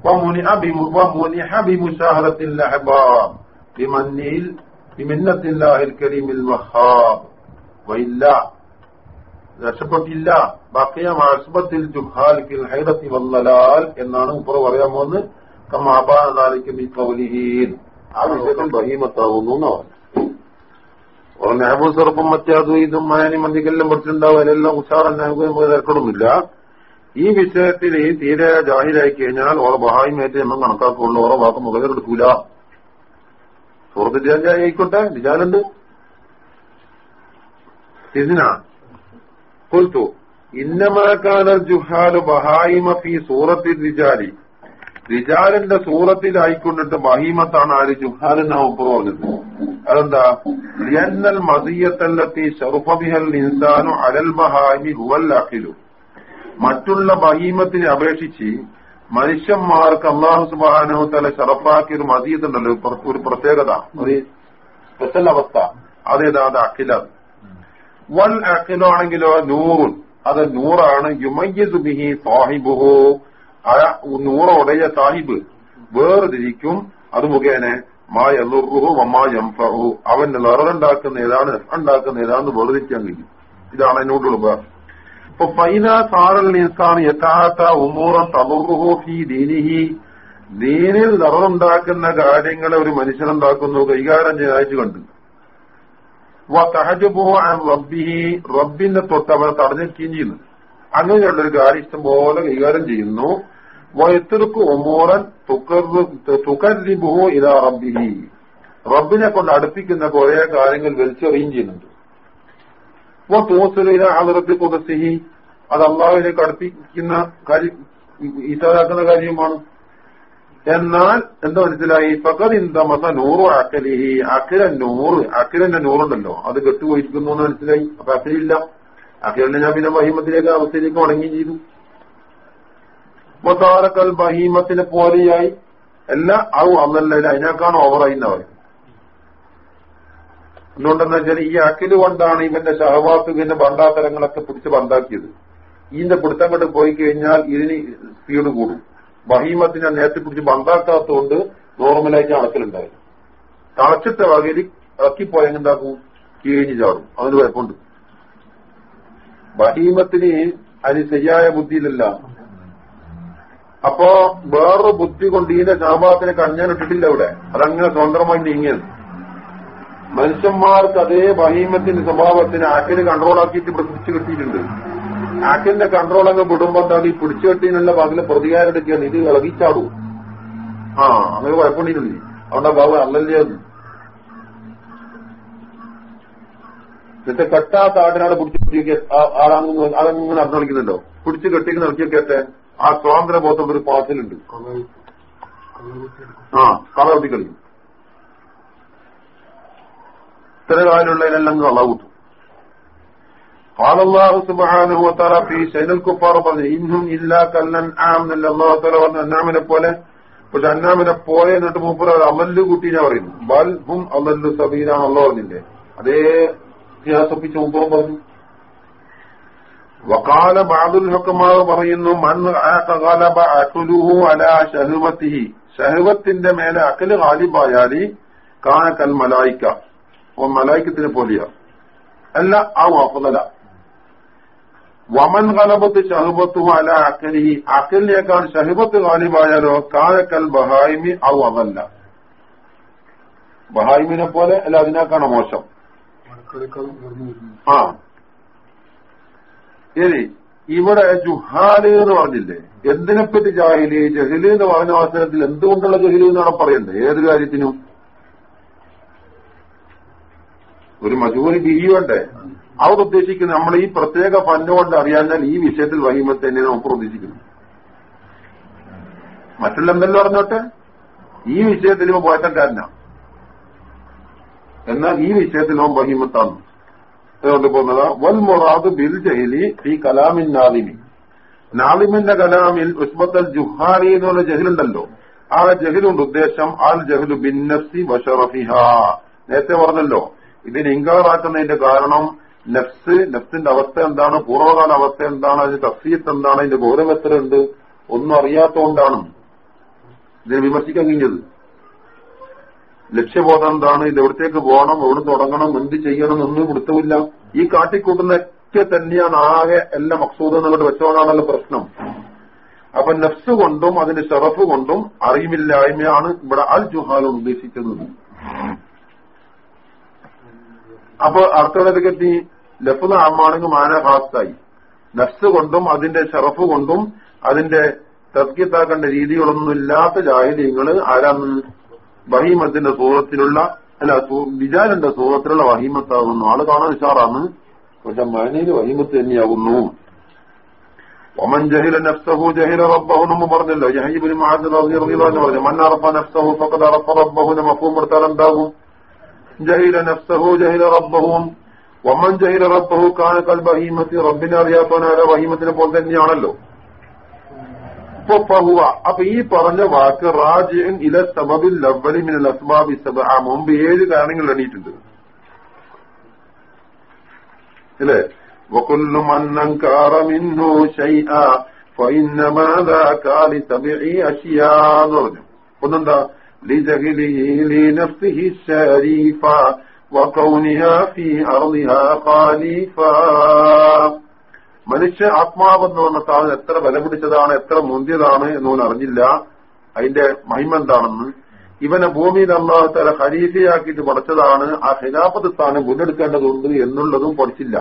ومنح بمشاهدة الأحباب بمنيل രക്ഷപ്പെട്ടില്ല. ബാക്കിയാം അസ്ബത്തിൽ ജുഹാൽക്കിൽ ഹൈറത്തി വല്ലലാൽ എന്നാണ് ഉപ്പുറ പറയാൻ പോകുന്നത്. കമാബാനാലിക്കും ഈ കൗലിഹീൻ ആ വിഷയം ബഹീമത്താകുന്നു എന്നാണ് നെഹബൂസറപ്പം മറ്റേ അതും ഇതും മാനും മന്തിക്കെല്ലാം പഠിച്ചിട്ടുണ്ടാവും അതിലെല്ലാം ഉഷാറൻ നെഹബൂസ് ഏർപ്പെടുന്നില്ല ഈ വിഷയത്തിൽ തീരെ ജാഹിരായി കഴിഞ്ഞാൽ ഓറ ബഹായിമേറ്റ് നമ്മൾ കണക്കാക്കുള്ളൂ ഓറ വാക്ക് മുഖലെടുക്കൂല സുഹൃത്ത് ജാജായി ആയിക്കോട്ടെ രിജാലുണ്ട് ഇതിന? കൊൽത്തു ഇന്നമാക്കാന ജുഹാൽ ബഹായിമ ഫി സൂറത്തിൽ റിജാലി. റിജാലിന്റെ സൂറത്തിലായിക്കൊണ്ടിട്ട് ബഹീമത്താണ് ആര് ജുഹാലെന്ന ഉപ്പ് പറഞ്ഞത്. അതെന്താ? ലിയന്നൽ മസിയത്തല്ലത്തി ഷറുഫബിഹൽ ഇൻസാനു അലൽ ബഹായി ഹുവൽ അഖിലു. മറ്റുള്ള ബഹീമത്തിനെ അപേക്ഷിച്ച് മനുഷ്യന്മാർക്ക് അള്ളാഹു സുബാനോ തല ഷറഫാക്കിയ ഒരു മതിയത്തുണ്ടല്ലോ ഒരു പ്രത്യേകത. ഒരു സ്പെഷ്യൽ അവസ്ഥ. അതേതാ അത് അഖില. വൽ അഖിലാണെങ്കിലോ നൂറുൻ. അത് നൂറാണ്. യുമയ്യസ് ബിഹി സാഹിബുഹോ. നൂറോടയ സാഹിബ്. വേർതിരിക്കും അത് മുഖേന മാ എന്നുറുഹു മമ്മാ എംഫഹു അവന്റെ നിറവുണ്ടാക്കുന്ന ഏതാണ്? ഉണ്ടാക്കുന്ന ഏതാണെന്ന് വേർതിരിക്കാൻ കഴിയും. ഇതാണ് എന്നോടുള്ള ഇപ്പൊ പൈന സാറൽ യഥാർത്ഥ ഉമൂറം തമുറുഹു ദീനിഹി. ദീനിൽ നിറവുണ്ടാക്കുന്ന കാര്യങ്ങളെ ഒരു മനുഷ്യനുണ്ടാക്കുന്നു കൈകാര്യം ചെയ്തു കണ്ടു തഹജുബുഹു റബ്ബിഹി റബ്ബിന്റെ തൊട്ട് അവനെ തടഞ്ഞിരിക്കുകയും ചെയ്യുന്നു. അങ്ങനെയുള്ള ഒരു കാര്യം ഇഷ്ടംപോലെ കൈകാര്യം ചെയ്യുന്നു. വയത്തിർക്ക് ഒമൂറൻ തുകരിബുഹു ഇതാ റബ്ബിഹി. റബ്ബിനെ കൊണ്ട് അടുപ്പിക്കുന്ന കുറെ കാര്യങ്ങൾ വലിച്ചെറിയുകയും ചെയ്യുന്നുണ്ട്. അതിർത്തി കുതസിഹി അത് അള്ളാഹുവിലേക്ക് അടുപ്പിക്കുന്ന കാര്യം ഈസാദാക്കുന്ന കാര്യമാണ്. എന്നാൽ എന്താ മനസ്സിലായി? പകർ ഇന്ദമസ നൂറ് അക്കലിഹി. അഖില നൂറ്. അഖിലന്റെ നൂറുണ്ടല്ലോ. അത് കെട്ടുപോയിരിക്കുന്നു എന്ന് മനസ്സിലായി. അപ്പൊ അഖിലില്ല അഖിലിന്റെ ഞാൻ പിന്നെ ബഹീമത്തിലേക്ക് അവസ്ഥയിലേക്ക് മടങ്ങുകയും ചെയ്തു. മൊത്താറക്കൽ ബഹീമത്തിനെ പോലെയായി. എല്ലാ ഔ അന്നല്ല അതിനേക്കാണ് ഓവറായി എന്നാ പറയും എന്തുകൊണ്ടെന്ന് വെച്ചാൽ ഈ അക്കിൽ കൊണ്ടാണ് ഇവന്റെ ഷഹവാത്ത് പിന്നെ ബണ്ടാത്തരങ്ങളൊക്കെ പിടിച്ച് ബന്ധാക്കിയത് ഇതിന്റെ പിടുത്തം കൊണ്ട് പോയി കഴിഞ്ഞാൽ ഇതിന് സ്പീഡ് കൂടും. ബഹീമത്തിനെ നേരത്തെ പിടിച്ച് ബന്ധാക്കാത്തതുകൊണ്ട് നോർമലായിട്ട് അണക്കലുണ്ടായി തളച്ചിട്ട വകയിൽ ഇറക്കിപ്പോയെങ്കിൽ എന്താക്കും കീഴിഞ്ഞ് ചാടും. അതിന് കുഴപ്പമുണ്ട്. ബഹീമത്തിന് അതിന് ശരിയായ ബുദ്ധിയിലല്ല. അപ്പോ വേറൊരു ബുദ്ധി കൊണ്ട് ഇതിന്റെ ശാപാത്തിനെ കഞ്ഞാനിട്ടിട്ടില്ല ഇവിടെ. അതങ്ങനെ സ്വതന്ത്രമായി നീങ്ങിയത്. മനുഷ്യന്മാർക്ക് അതേ ബഹീമത്തിന്റെ സ്വഭാവത്തിന് ആക്കിന് കൺട്രോളാക്കിയിട്ട് ഇവിടെ പിടിച്ചു കിട്ടിയിട്ടുണ്ട്. ആക്കിന്റെ കൺട്രോൾ അങ്ങ് വിടുമ്പോ എന്താണ് ഈ പിടിച്ചു കെട്ടിനുള്ള പകൽ പ്രതികാരം എടുക്കുകയാണ് ഇത് ഇളകിച്ചാടൂ. ആ അങ്ങനെ കുഴപ്പമുണ്ടില്ലേ അവിടെ ബാബു അല്ലല്ലേ എന്നിട്ട് കെട്ടാത്ത ആടിനാട് പിടിച്ചു കെട്ടിയൊക്കെ ആളങ്ങനെ അതങ്ങനെ അർത്ഥം കളിക്കുന്നുണ്ടോ പിടിച്ചു കെട്ടിക്ക് നടത്തിയൊക്കെ ആ സ്വാതന്ത്ര്യ ബോധം ഒരു പാസിലുണ്ട് ആ കളവട്ടി കളിക്കും ഇത്ര കാലമുള്ളതിനെല്ലാം അള്ളാഹുട്ടു قال الله سبحانه وتعالى في شأن الكفار പറഞ്ഞു ഇന്നും ഇല്ലാ കല്ലൻ ആം എന്നല്ല അള്ളാഹു താല പറഞ്ഞു അന്നാമിനെ പോലെ പക്ഷെ അന്നാമിനെ പോലെ എന്നിട്ട് മൂപ്പർ അമല്ലു കുട്ടീനെ പറയുന്നു ബൽ ഹും അമല്ലു സബീനാണ് അള്ളാഹു പറഞ്ഞില്ലേ അതേ ഇത്തിഹാസപ്പിച്ച് മൂപ്പറും പറഞ്ഞു വക്കാല ബാദുൽ ഹക്കമാവ് പറയുന്നു മൻ ഗലബ അഖലുഹു അലാ ഷഹുവത്തിഹി ഷഹുവത്തിന്റെ മേലെ അക്കല് ഗാലിബായാലി കാനക്കൽ മലായിക്ക ഓ മലായിക്കത്തിനെ പോലെയാ അല്ല ആ വാഫതല വമൻ കലപത്ത് ഷഹബത്തു അല അക്കലിഹി അക്കലിനേക്കാൾ ഷഹബത്ത് ഗാലിബായാലോ കാലക്കൽ ബഹായിമി ഔ അതല്ല ബഹായിമിനെ പോലെ അല്ല അതിനേക്കാണ് മോശം ആ. ശരി ഇവിടെ ജുഹാൽ എന്ന് പറഞ്ഞില്ലേ? എന്തിനെപ്പറ്റി ജാഹിലി? ജഹിലി എന്ന് പറഞ്ഞ അവസരത്തിൽ എന്തുകൊണ്ടുള്ള ജഹിലി എന്നാണ് പറയണ്ടേ ഏത് കാര്യത്തിനും? ഒരു മജൂരി ബിഹി വേണ്ടേ അവർ ഉദ്ദേശിക്കുന്നത് നമ്മൾ ഈ പ്രത്യേക ഫണ്ട് കൊണ്ട് അറിയാഞ്ഞാൽ ഈ വിഷയത്തിൽ വഹിമത്ത് തന്നെ നമുക്ക് പ്രതീക്ഷിക്കുന്നു മറ്റുള്ള എന്തെല്ലാം പറഞ്ഞോട്ടെ? ഈ വിഷയത്തിൽ ഇവ പോയത്തക്കാരനാ. എന്നാൽ ഈ വിഷയത്തിൽ അവൻ വഹിമത്താണ് അതുകൊണ്ട് പോകുന്നത്? വൽ മൊറാദ് ബിൽ ജഹലി ഈ കലാമിൻ നാദിമി നാദിമിന്റെ കലാമിൽ ഉസ്മത്തൽ ജുഹാരി എന്നുള്ള ജഹിലുണ്ടല്ലോ. ആ ജഹിലുണ്ട് ഉദ്ദേശം ആൽ ജഹലു ബിൻ നഫ്സി വഷറഫിഹ നേരത്തെ പറഞ്ഞല്ലോ ഇതിന് ഇൻകാറാക്കുന്നതിന്റെ കാരണം നഫ്സ് നഫ്സിന്റെ അവസ്ഥ എന്താണ് പൂർവകാല അവസ്ഥ എന്താണ് അതിന്റെ തഫ്സീത്ത് എന്താണ് അതിന്റെ ഗൗരവം എത്രയുണ്ട് ഒന്നും അറിയാത്തതുകൊണ്ടാണ് ഇതിനെ വിമർശിക്കാൻ കഴിഞ്ഞത്. ലക്ഷ്യബോധം എന്താണ് ഇത് എവിടത്തേക്ക് പോകണം എവിടെ തുടങ്ങണം എന്ത് ചെയ്യണം ഒന്നും കൊടുത്തുമില്ല ഈ കാട്ടിക്കൂട്ടുന്നൊക്കെ തന്നെയാണ് ആകെ എല്ലാ മക്സൂദ് എന്നുള്ളത് വെച്ചോണ്ടാണല്ലോ പ്രശ്നം. അപ്പൊ നഫ്സ് കൊണ്ടും അതിന്റെ ഷറഫ് കൊണ്ടും അറിവില്ലായ്മയാണ് ഇവിടെ അൽ ജുഹാൽ ഉദ്ദേശിക്കുന്നത്. അപ്പൊ അർത്ഥത്തിലേക്ക് എത്തി ലഫ്ത് ആമാണെങ്കിൽ മാന ഹാസ്തായി നഫ്സ് കൊണ്ടും അതിന്റെ ഷറഫ് കൊണ്ടും അതിന്റെ തസ്കിത്താക്കേണ്ട രീതികളൊന്നും ഇല്ലാത്ത ജാഹിര്യങ്ങൾ ആരാന്ന് വഹീമത്തിന്റെ സൂറത്തിലുള്ള അല്ല വിചാരന്റെ സൂറത്തിലുള്ള വഹീമത്താകുന്നു. ആൾ കാണാൻ ഉഷാറാണ്. പക്ഷെ മനയിൽ വഹീമത്ത് തന്നെയാകുന്നു. ഒമൻ ജഹില നഫ്സഹു ജഹില റബ്ബഹു എന്ന് പറഞ്ഞല്ലോ. ജഹീബിന് പറഞ്ഞു മണ്ണറപ്പ നഫ്സഹു ഫക്കത് അറഫ റബ്ബഹു മഫൂം എടുത്താൽ എന്താകും? ജഹില നഫ്സഹു ജഹില റബ്ബഹും ഒമൻ ജഹില റബ്ബഹു കാനക്കൽ ബഹീമത്തി റബ്ബിനെ അറിയാത്തവനായ വഹീമത്തിനെ പോലെ തന്നെയാണല്ലോ ഫഹുവ അപ്പൊ ഈ പറഞ്ഞ വാക്ക് റാജിൻ ഇല സബബിൽ ലവ്വലി മിനൽ അസ്ബാബി സബ ആ മുമ്പ് ഏഴ് കാരണങ്ങൾ എണീറ്റുണ്ട് അല്ലേ وكل من انكر منه شيئا فإنما ذاك لسبع أشياء എന്ന് പറഞ്ഞു ഒന്നെന്താ لجهله لنفسه الشريفة وكونها في أرضها خليفة മനുഷ്യ ആത്മാവെന്ന് പറഞ്ഞ സാധനം എത്ര വില പിടിച്ചതാണ് എത്ര മുന്തിയതാണ് എന്നോൻ അറിഞ്ഞില്ല അതിന്റെ മഹിമ എന്താണെന്ന് ഇവനെ ഭൂമിയിൽ അള്ളാഹത്തല ഖലീഫയാക്കിയിട്ട് പഠിച്ചതാണ് ആ ഖിലാഫത്ത് സ്ഥാനം മുന്നെടുക്കേണ്ടതുണ്ട് എന്നുള്ളതും പഠിച്ചില്ല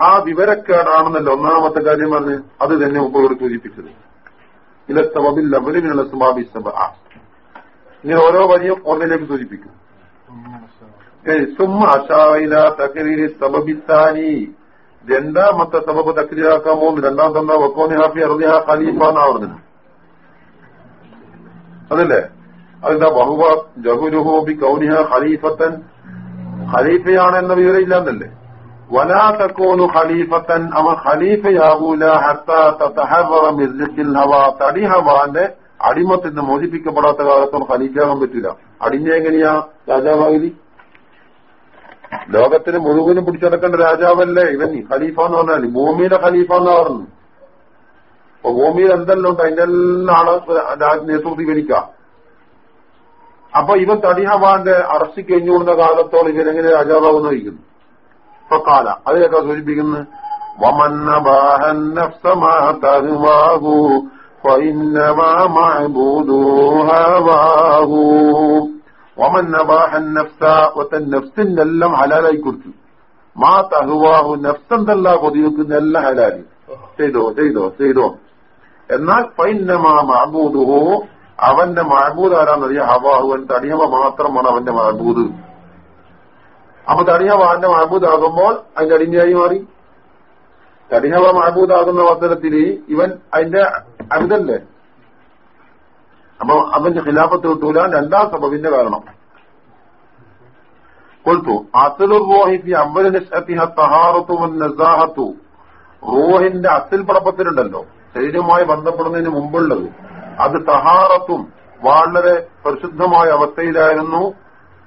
ആ വിവരക്കേടാണെന്നല്ല ഒന്നാമത്തെ കാര്യം പറഞ്ഞ് അത് തന്നെ മുമ്പ് ഇവിടെ സൂചിപ്പിച്ചത് ഇലത്തവബിൽ അവരിനുള്ള സുമാബിസബ ഇങ്ങനെ ഓരോ വരിയും ഒന്നിലേക്ക് സൂചിപ്പിക്കും. രണ്ടാമത്തെ സബബ് തക്രീരാക്കാൻ പോകുന്നു രണ്ടാം വക്കോനി ഹാഫി അറുതിഹ ഖലീഫ എന്നാ അതല്ലേ? അതെന്താ ജഹുരുഹോബി കൗനിഹ ഖലീഫത്തൻ? ഖലീഫയാണ് എന്ന വിവരം ഇല്ലാന്നല്ലേ വലാ ഹത്താ തഹവറ മിർജിൽ ഹവ തടി ഹവാന്റെ അടിമത്തിൽ നിന്ന് മോചിപ്പിക്കപ്പെടാത്ത കാലത്തും ഖലീഫയാകാൻ പറ്റില്ല. അടിഞ്ഞ എങ്ങനെയാ രാജാവാകലി ലോകത്തിന് മുഴുവനും പിടിച്ചെടുക്കേണ്ട രാജാവല്ലേ ഇവൻ ഖലീഫ എന്ന് പറഞ്ഞാൽ ഭൂമിയിലെ ഖലീഫ എന്നാ പറഞ്ഞു അപ്പൊ ഭൂമിയിൽ എന്തെല്ലാം ഉണ്ട്? അതിന്റെ എല്ലാം നേതൃത്വം ഇവനിക്കാം അപ്പൊ ഇവൻ തടിഹവാന്റെ അറസ്റ്റ് കഴിഞ്ഞുകൊണ്ട കാലത്തോളം ഇവരെങ്ങനെ രാജാവാകുന്ന ഇരിക്കുന്നു ഇപ്പൊ കാല. അതിലൊക്കെ സൂചിപ്പിക്കുന്നത് വമൻ നബാഹൻ നഫ്സ ഒത്തൻ നഫ്സിന്റെ എല്ലാം ഹലാലായി കൊടുത്തു മാ തഹുവാഹു നഫ്സന്തല്ല കൊതിവെക്കുന്ന എല്ലാം ഹലാലി ചെയ്തോ ചെയ്തോ ചെയ്തോ എന്നാൽ പൈന്നമാ മഹബൂദുഹോ അവന്റെ മഹബൂദ് ആരാന്നറിയാം ഹവാഹു അവൻ തടിയവ മാത്രമാണ് അവന്റെ മഹബൂദ് അപ്പൊ തടിയവ അവന്റെ മഹബൂദാകുമ്പോൾ അതിന്റെ അടിഞ്ഞായി മാറി. തടിഹവ മഹബൂദാകുന്ന അവസരത്തിൽ ഇവൻ അതിന്റെ അരുതല്ലേ അപ്പൊ അവന്റെ ഖിലാഫത്ത് കിട്ടൂല. രണ്ടാം സബബിന്റെ കാരണം. കൊൽത്തു അസലുർഹി അമ്പലിനഹാറത്തു റൂഹിന്റെ അസിൽ പടപ്പത്തിലുണ്ടല്ലോ. ശരീരവുമായി ബന്ധപ്പെടുന്നതിന് മുമ്പുള്ളത്. അത് തഹാറത്തും വളരെ പരിശുദ്ധമായ അവസ്ഥയിലായിരുന്നു.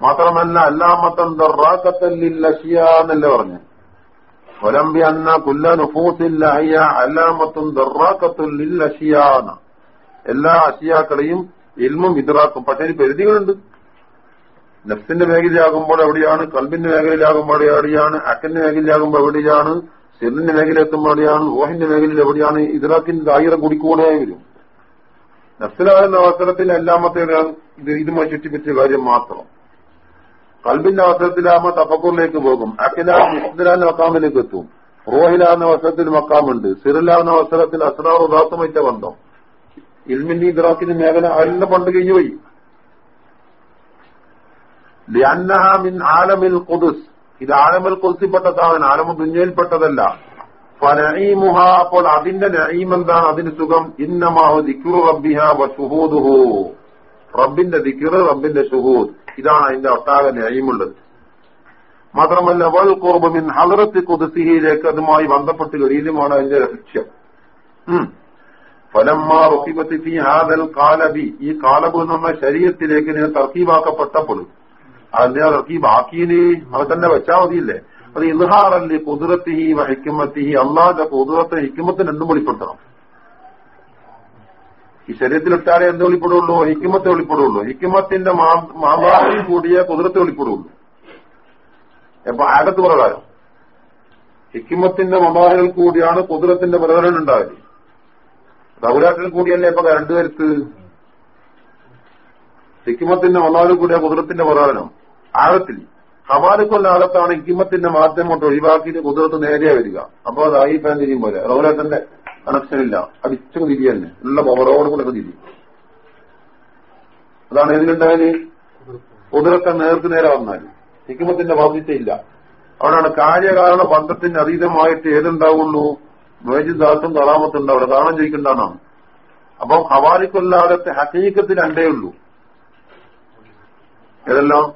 മാത്രമല്ല അല്ലാമത്തൻ എന്നല്ലേ പറഞ്ഞു? ഒലമ്പി അന്ന കുല്ല നുഫൂസില്ലഹയ അല്ലാമത്തും ദറാക്കത്തുല്ലില്ലഷിയാന്ന് എല്ലാ അഷിയാക്കളെയും ഇൽമും ഇതറാക്കും പക്ഷേ പരിധികളുണ്ട് നെഫ്സിന്റെ മേഖലയാകുമ്പോൾ എവിടെയാണ് കൽബിന്റെ മേഖലയിലാകുമ്പോൾ എവിടെയാണ് അക്കന്റെ മേഖലയിലാകുമ്പോൾ എവിടെയാണ് സിറിന്റെ മേഖല എത്തുമ്പോൾ എവിടെയാണ് ഓഹിന്റെ മേഖലയിൽ എവിടെയാണ് ഇതറാക്കിന്റെ ദായിറ കുടിക്കൂടായി വരും. നഫ്സിലാകുന്ന അവസരത്തിൽ എല്ലാമത്തെ ഇതുമായി ചുറ്റിപ്പറ്റിയ കാര്യം മാത്രം. കൽബിന്റെ അവസരത്തിലാകുമ്പോൾ തപ്പക്കൂറിലേക്ക് പോകും. അക്കിലാൻ ഇസ്തിലാന്റെ മക്കാമിലേക്ക് എത്തും. റോഹിലാകുന്ന അവസരത്തിൽ മക്കാമുണ്ട്. സിറിലാകുന്ന അവസരത്തിൽ അസ്രാർ ഉദാസമൈറ്റ ബന്ധം. ഇൽമിന്റെ ഇദ്രാക്കിന്റെ മേഖല അതിന്റെ പണ്ട് കഴിഞ്ഞു പോയി. മിൻ ആലമിൽ കുദുസ് ഇത് ആലമിൽ കുതിസിപ്പെട്ട സാധനം ആലമ ദുഞ്ഞയിൽപ്പെട്ടതല്ല ഫനീമുഹ അപ്പോൾ അതിന്റെ നഈം അതിന് സുഖം. ഇന്നമാഹു ദിക്കുറു റബ്ബിഹ വഷുഹൂദുഹു റബ്ബിന്റെ ദിക്കർ റബ്ബിന്റെ ഷുഹൂദ്. ഇതാണ് അതിന്റെ ഒട്ടാകെ ന്യായമുള്ളത്. മാത്രമല്ല വൽ കുർബമിൻ ഹലറത്ത് കുതിസിഹിയിലേക്ക് അതുമായി ബന്ധപ്പെട്ട് കഴിയുന്നതുമാണ് അതിന്റെ ലക്ഷ്യം. കാലബി. ഈ കാലബ് നമ്മുടെ ശരീരത്തിലേക്ക് നിങ്ങൾ തർക്കീബാക്കപ്പെട്ടപ്പോൾ. അതിനെ തർക്കീബ് ആക്കിയന് അത് തന്നെ വെച്ചാൽ മതിയില്ലേ? അത് ഇൽഹാറല്ലേ കുതിരത്തിഹി ഹിക്കുമത്തിഹി അള്ളാന്റെ കുതിരത്തെ ഹിക്കുമത്തിന് എന്തും വെളിപ്പെടുത്തണം. ഈ ശരീരത്തിലിട്ടാലേ എന്ത് വെളിപ്പെടുള്ളൂ? ഹിക്കുമത്തെ വെളിപ്പെടുള്ളൂ. ഹിക്കുമത്തിന്റെ മാമാവിൽ കൂടിയ കുതിരത്തെ വെളിപ്പെടുള്ളൂ. അപ്പൊ ആകത്ത് പ്രകാരം. ഹിക്കുമത്തിന്റെ മമാഹകൾ കൂടിയാണ് കുതിരത്തിന്റെ പ്രകടനം ഉണ്ടായത്. റൗലാറ്റിൽ കൂടിയല്ലേ ഇപ്പൊ കരണ്ട് വരുത്ത്? ഹിക്കുമത്തിന്റെ ഒന്നാമത് കൂടിയ കുതിരത്തിന്റെ പ്രകടനം. ആഴത്തിൽ ഹവാലിക്കൊല്ല ആഴത്താണ് ഹിക്കുമത്തിന്റെ മാധ്യമം കൊണ്ട് ഒഴിവാക്കിയിട്ട് കുതിരത്ത് നേരെയാ വരിക. അപ്പൊ അത് ഫാൻ തിരിയും പോലെ? റൗലാറ്റിന്റെ കണക്ഷൻ ഇല്ല അടിച്ചു തിരി തന്നെ. ഉള്ള പവറോട് കൂടെ തിരി അതാണ് ഇതിലുണ്ടായത്. കുതിരത്തെ നേർക്ക് നേരെ വന്നാൽ. ഹിക്കുമത്തിന്റെ ബാധ്യതയില്ല അവിടെയാണ് കാര്യകാരണ ബന്ധത്തിന് അതീതമായിട്ട് ഏതുണ്ടാവുള്ളൂ? മേജിദാസും കറാമത്തും അവിടെ കാണാൻ ചോദിക്കേണ്ടതാണ്. അപ്പം ഹവാലിക്കൊല്ലാതെ ഹക്കീക്കത്തിൽ രണ്ടേ ഉള്ളൂ. ഏതെല്ലാം?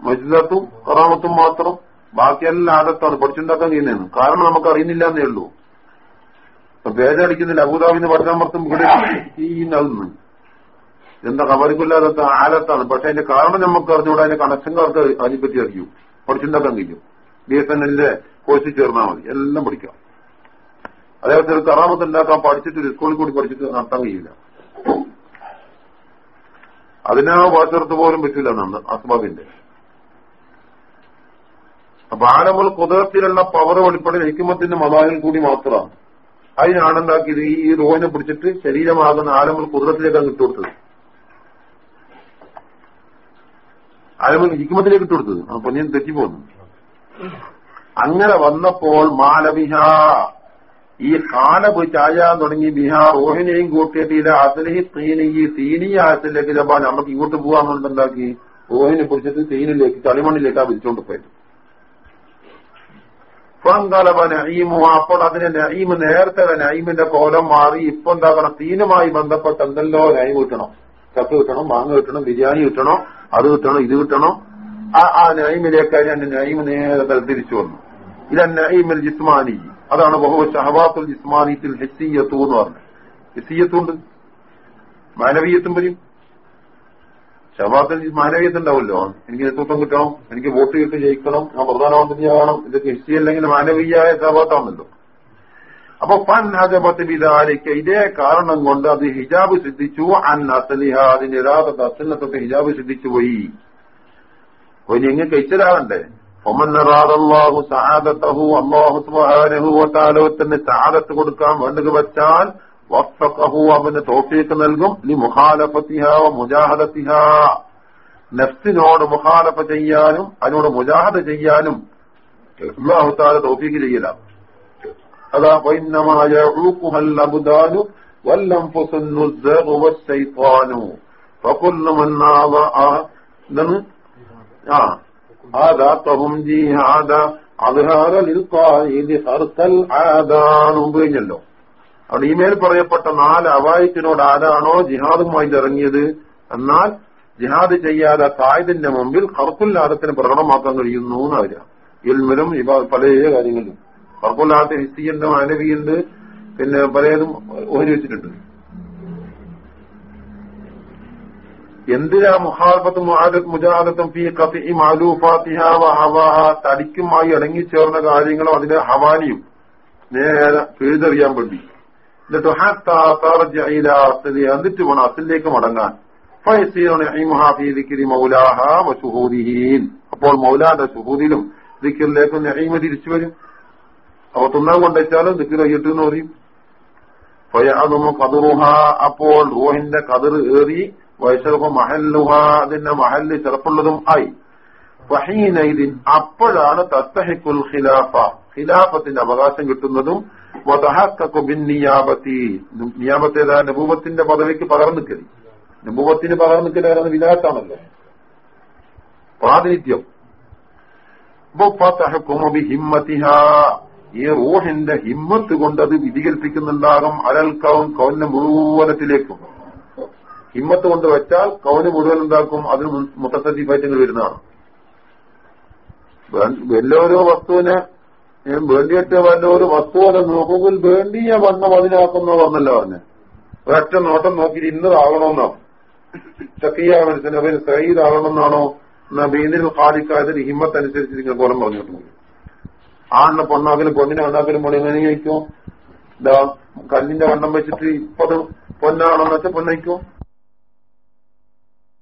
മജിദാത്തും കറാമത്തും മാത്രം. ബാക്കിയെല്ലാം ആദത്താണ് പഠിച്ചുണ്ടാക്കാൻ ചെയ്യുന്നതാണ്. കാരണം നമുക്ക് അറിയുന്നില്ല എന്നേ ഉള്ളൂ. പേരടിക്കുന്നില്ല അബുദാബിന്ന് പഠിച്ചാമർത്തും ഇവിടെ നൽകുന്നു എന്താ കബറിക്കില്ലാത്ത ആലത്താണ്. പക്ഷെ അതിന്റെ കാരണം നമുക്ക് അറിഞ്ഞുകൂടെ. അതിന്റെ കണക്ഷൻകാർക്ക് അതിനെപ്പറ്റി അറിയൂ. പഠിച്ചുണ്ടാക്കാൻ കഴിയും. ബി എസ് എൻ എല്ലിന്റെ കോഴ്സിൽ ചേർന്നാൽ മതി. എല്ലാം പഠിക്കാം. അതേപോലെ കറാമത്ത് ഉണ്ടാക്കാൻ പഠിച്ചിട്ട് സ്കൂളിൽ കൂടി പഠിച്ചിട്ട് നടത്താൻ കഴിയില്ല. അതിനാ വാച്ചെടുത്ത് പോലും പറ്റില്ല എന്നാണ് അസ്ബാബിന്റെ. അപ്പൊ ആലമുൽ കുതിരത്തിലുള്ള പവർ വെളിപ്പെടൽ ഹിക്കുമത്തിന്റെ മതാഹിൽ കൂടി മാത്രമാണ് അതിനാണ് എന്താക്കിയത് ഈ റോഹിനെ പിടിച്ചിട്ട് ശരീരമാകുന്ന ആലമുൽ കുതിരത്തിലേക്കാണ് ഇട്ടുകൊടുത്തത് ആലമുൽ ഹിക്കുമത്തിലേക്ക് ഇട്ടുകൊടുത്തത് അപ്പൊ ഞാൻ തെറ്റിപ്പോന്നു. അങ്ങനെ വന്നപ്പോൾ മാലബിഹ ഈ കാല പോയി ചായാൻ തുടങ്ങി. ബിഹാർ റോഹിനെയും കൂട്ടിയിട്ട് ഇത് അസലി തീനി ഈ തീനി ആയത്തിലേക്ക് നമുക്ക് ഇങ്ങോട്ട് പോകാന്നുണ്ടാക്കി റോഹിനെ പിടിച്ചിട്ട് തീനിലേക്ക് കളിമണ്ണിലേക്കാ വിരിച്ചോണ്ട് പോയത്. ഫങ്കലബ നഈമു അപ്പോൾ അതിനെ നഈമ് നേരത്തെ നഈമിന്റെ കോലം മാറി ഇപ്പൊ എന്താക്കണം തീനുമായി ബന്ധപ്പെട്ട് എന്തെല്ലോ നൈം കിട്ടണം. ചപ്പ് കിട്ടണം മാങ്ങ കിട്ടണം ബിരിയാണി കിട്ടണം അത് കിട്ടണം ഇത് കിട്ടണം. ആ ആ നൈമിലേക്ക് അതിന്റെ നൈമ് നേരെ തിരിച്ചു വന്നു. ഇത് നഈമിൽ ജിസ്മാനി. അതാണ് ബഹു ഷഹബാത്തുൽ ജിസ്മാനിത്തിൽ ഹിസ്സീയത്തു എന്ന് പറഞ്ഞത്. ഹിസ്സീയത്തുണ്ട്. മാനവീയത്തും വരും. ഷഹബാത്തിൽ മാനവീയത ഉണ്ടാവുമല്ലോ എനിക്ക് നേതൃത്വം കിട്ടണം എനിക്ക് വോട്ട് കിട്ടി ജയിക്കണം ഞാൻ പ്രധാനമന്ത്രി ആവണം ഇതൊക്കെ ഹിസ്റ്റിയല്ലെങ്കിൽ മാനവീയായ ഷവാത്താണല്ലോ അപ്പൊ പൻ ഹജബത്ത് ബിദാലിക്ക് ഇതേ കാരണം കൊണ്ട് അത് ഹിജാബ് സിദ്ധിച്ചു അൻ അസലിഹ അതിന്റെ യഥാർത്ഥ അസലിനത്തൊക്കെ ഹിജാബ് സിദ്ധിച്ചു പോയി. അപ്പൊ ഞങ്ങൾക്ക് കഴിച്ചതാകണ്ടേ? ഒമന്നറാദല്ലാഹു സഹാദത്തഹു അള്ളാഹു താലോ തന്നെ സഹാദത്ത് കൊടുക്കാൻ വേണ്ടത് വെച്ചാൽ വഫഖഹു അവന് തൗഫീഖ് നൽകും ലി മുഖാലഫത്തിഹ വ മുജാഹദത്തിഹ നഫ്സിനോട് മുഖാലഫ ചെയ്യാനും അതിനോട് മുജാഹദ ചെയ്യാനും അള്ളാഹു താല തൗഫീഖ് ചെയ്യല അതാ വൈന്നമാ യഊഖുഹൽ അബ്ദാനു വല്ലൻഫുസു النزغ والشيطان فكل من ناظ ആ ആദാത്തഹും ജിഹാദ അദ്ഹാറ ലിൽഖായിദ ഖർഖൽ ആദാൻ കഴിഞ്ഞല്ലോ അവിടെ മേൽ പറയപ്പെട്ട നാല് അവായത്തിനോട് ആരാണോ ജിഹാദുമായി ഇറങ്ങിയത്? എന്നാൽ ജിഹാദ് ചെയ്യാതെ തായതിന്റെ മുമ്പിൽ കറുപ്പുല്ലാദത്തിന് പ്രകടമാക്കാൻ കഴിയുന്നു ഇവ പല കാര്യങ്ങളിലും. ഖർഖുല്ലാദത്ത് ഹിസ്റ്റിയുണ്ട് മാനവിയുണ്ട്. പിന്നെ പലതും ഓഹരി വെച്ചിട്ടുണ്ട്. എന്തിനാ മുഹാൽഫത്തും മുജാദത്തും ഫി കത്തി മാലൂഫാത്തിഹ തടിക്കുമായി ഇണങ്ങിച്ചേർന്ന കാര്യങ്ങളും അതിന്റെ ഹവാനിയും നേരെ പിഴുതെറിയാൻ വേണ്ടി. എന്നിട്ട് എന്നിട്ട് അസിലേക്ക് മടങ്ങാൻ. അപ്പോൾ മൗലാന്റെ സുഹൂദിലും ദിക്കറിലേക്ക് നഹീമ തിരിച്ചു വരും. അവ തിന്നാൻ കൊണ്ടുവച്ചാലും ദിക്കർ കയ്യിട്ട് എന്ന് പറയും. ഫയാദുമ കതിറുഹ അപ്പോൾ റോഹിന്റെ കതിർ ഏറി വയസ്സോ മഹല്ലുഹ. അതിന്റെ മഹല്ല് ചെറുപ്പുള്ളതും ആയി. വഹീനൈദിൻ അപ്പോഴാണ് തസ്തഹിക്കുൽ ഖിലാഫ. ഖിലാഫത്തിന്റെ അവകാശം കിട്ടുന്നതും നിയാബത്തി നിയാബത്തേതാ നബൂബത്തിന്റെ പദവിക്ക് പകർന്നു നിൽക്കൽ. നബൂബത്തിന് പകർന്നു നിൽക്കലായിരുന്നു വിലാസാണല്ലോ പ്രാതിനിധ്യം. ഈ റോഹിന്റെ ഹിമ്മത്ത് കൊണ്ട് അത് വിധികൽപ്പിക്കുന്നുണ്ടാകും. അലൽ കൗൻ കൗന്റെ മുഴുവനത്തിലേക്കും. ഹിമ്മത്ത് കൊണ്ട് വെച്ചാൽ കൗന് മുഴുവൻ ഉണ്ടാക്കും. അതിന് മുത്തസദ്ദീഫായിട്ട് വരുന്നതാണ്. വല്ലോരോ വസ്തുവിനെ വേണ്ടിയിട്ട് വല്ലൊരു വസ്തുവിനെ നോക്കുമ്പോൾ വേണ്ടിയ വണ്ണം അതിനാക്കുന്ന പറഞ്ഞല്ലോ പറഞ്ഞ് ഒരൊറ്റ നോട്ടം നോക്കിയിട്ട് ഇന്നതാകണമെന്നോ ചക്കിയ മനസ്സിന് അവന് സൈദാകണമെന്നാണോ ബീനിൽ ഖാലിക്കായതിന് ഹിമ്മത്ത് അനുസരിച്ച് നിങ്ങൾ കോലം പറഞ്ഞിട്ടുണ്ട്. ആണിനെ പൊണ്ണാക്കലും പൊന്നിനെ ഉണ്ടാക്കലും പോലെ എങ്ങനെ കഴിക്കും ഇതാ കല്ലിന്റെ വണ്ണം വെച്ചിട്ട് ഇപ്പത് പൊന്നാണോന്ന് വെച്ചാൽ പൊന്നയിക്കും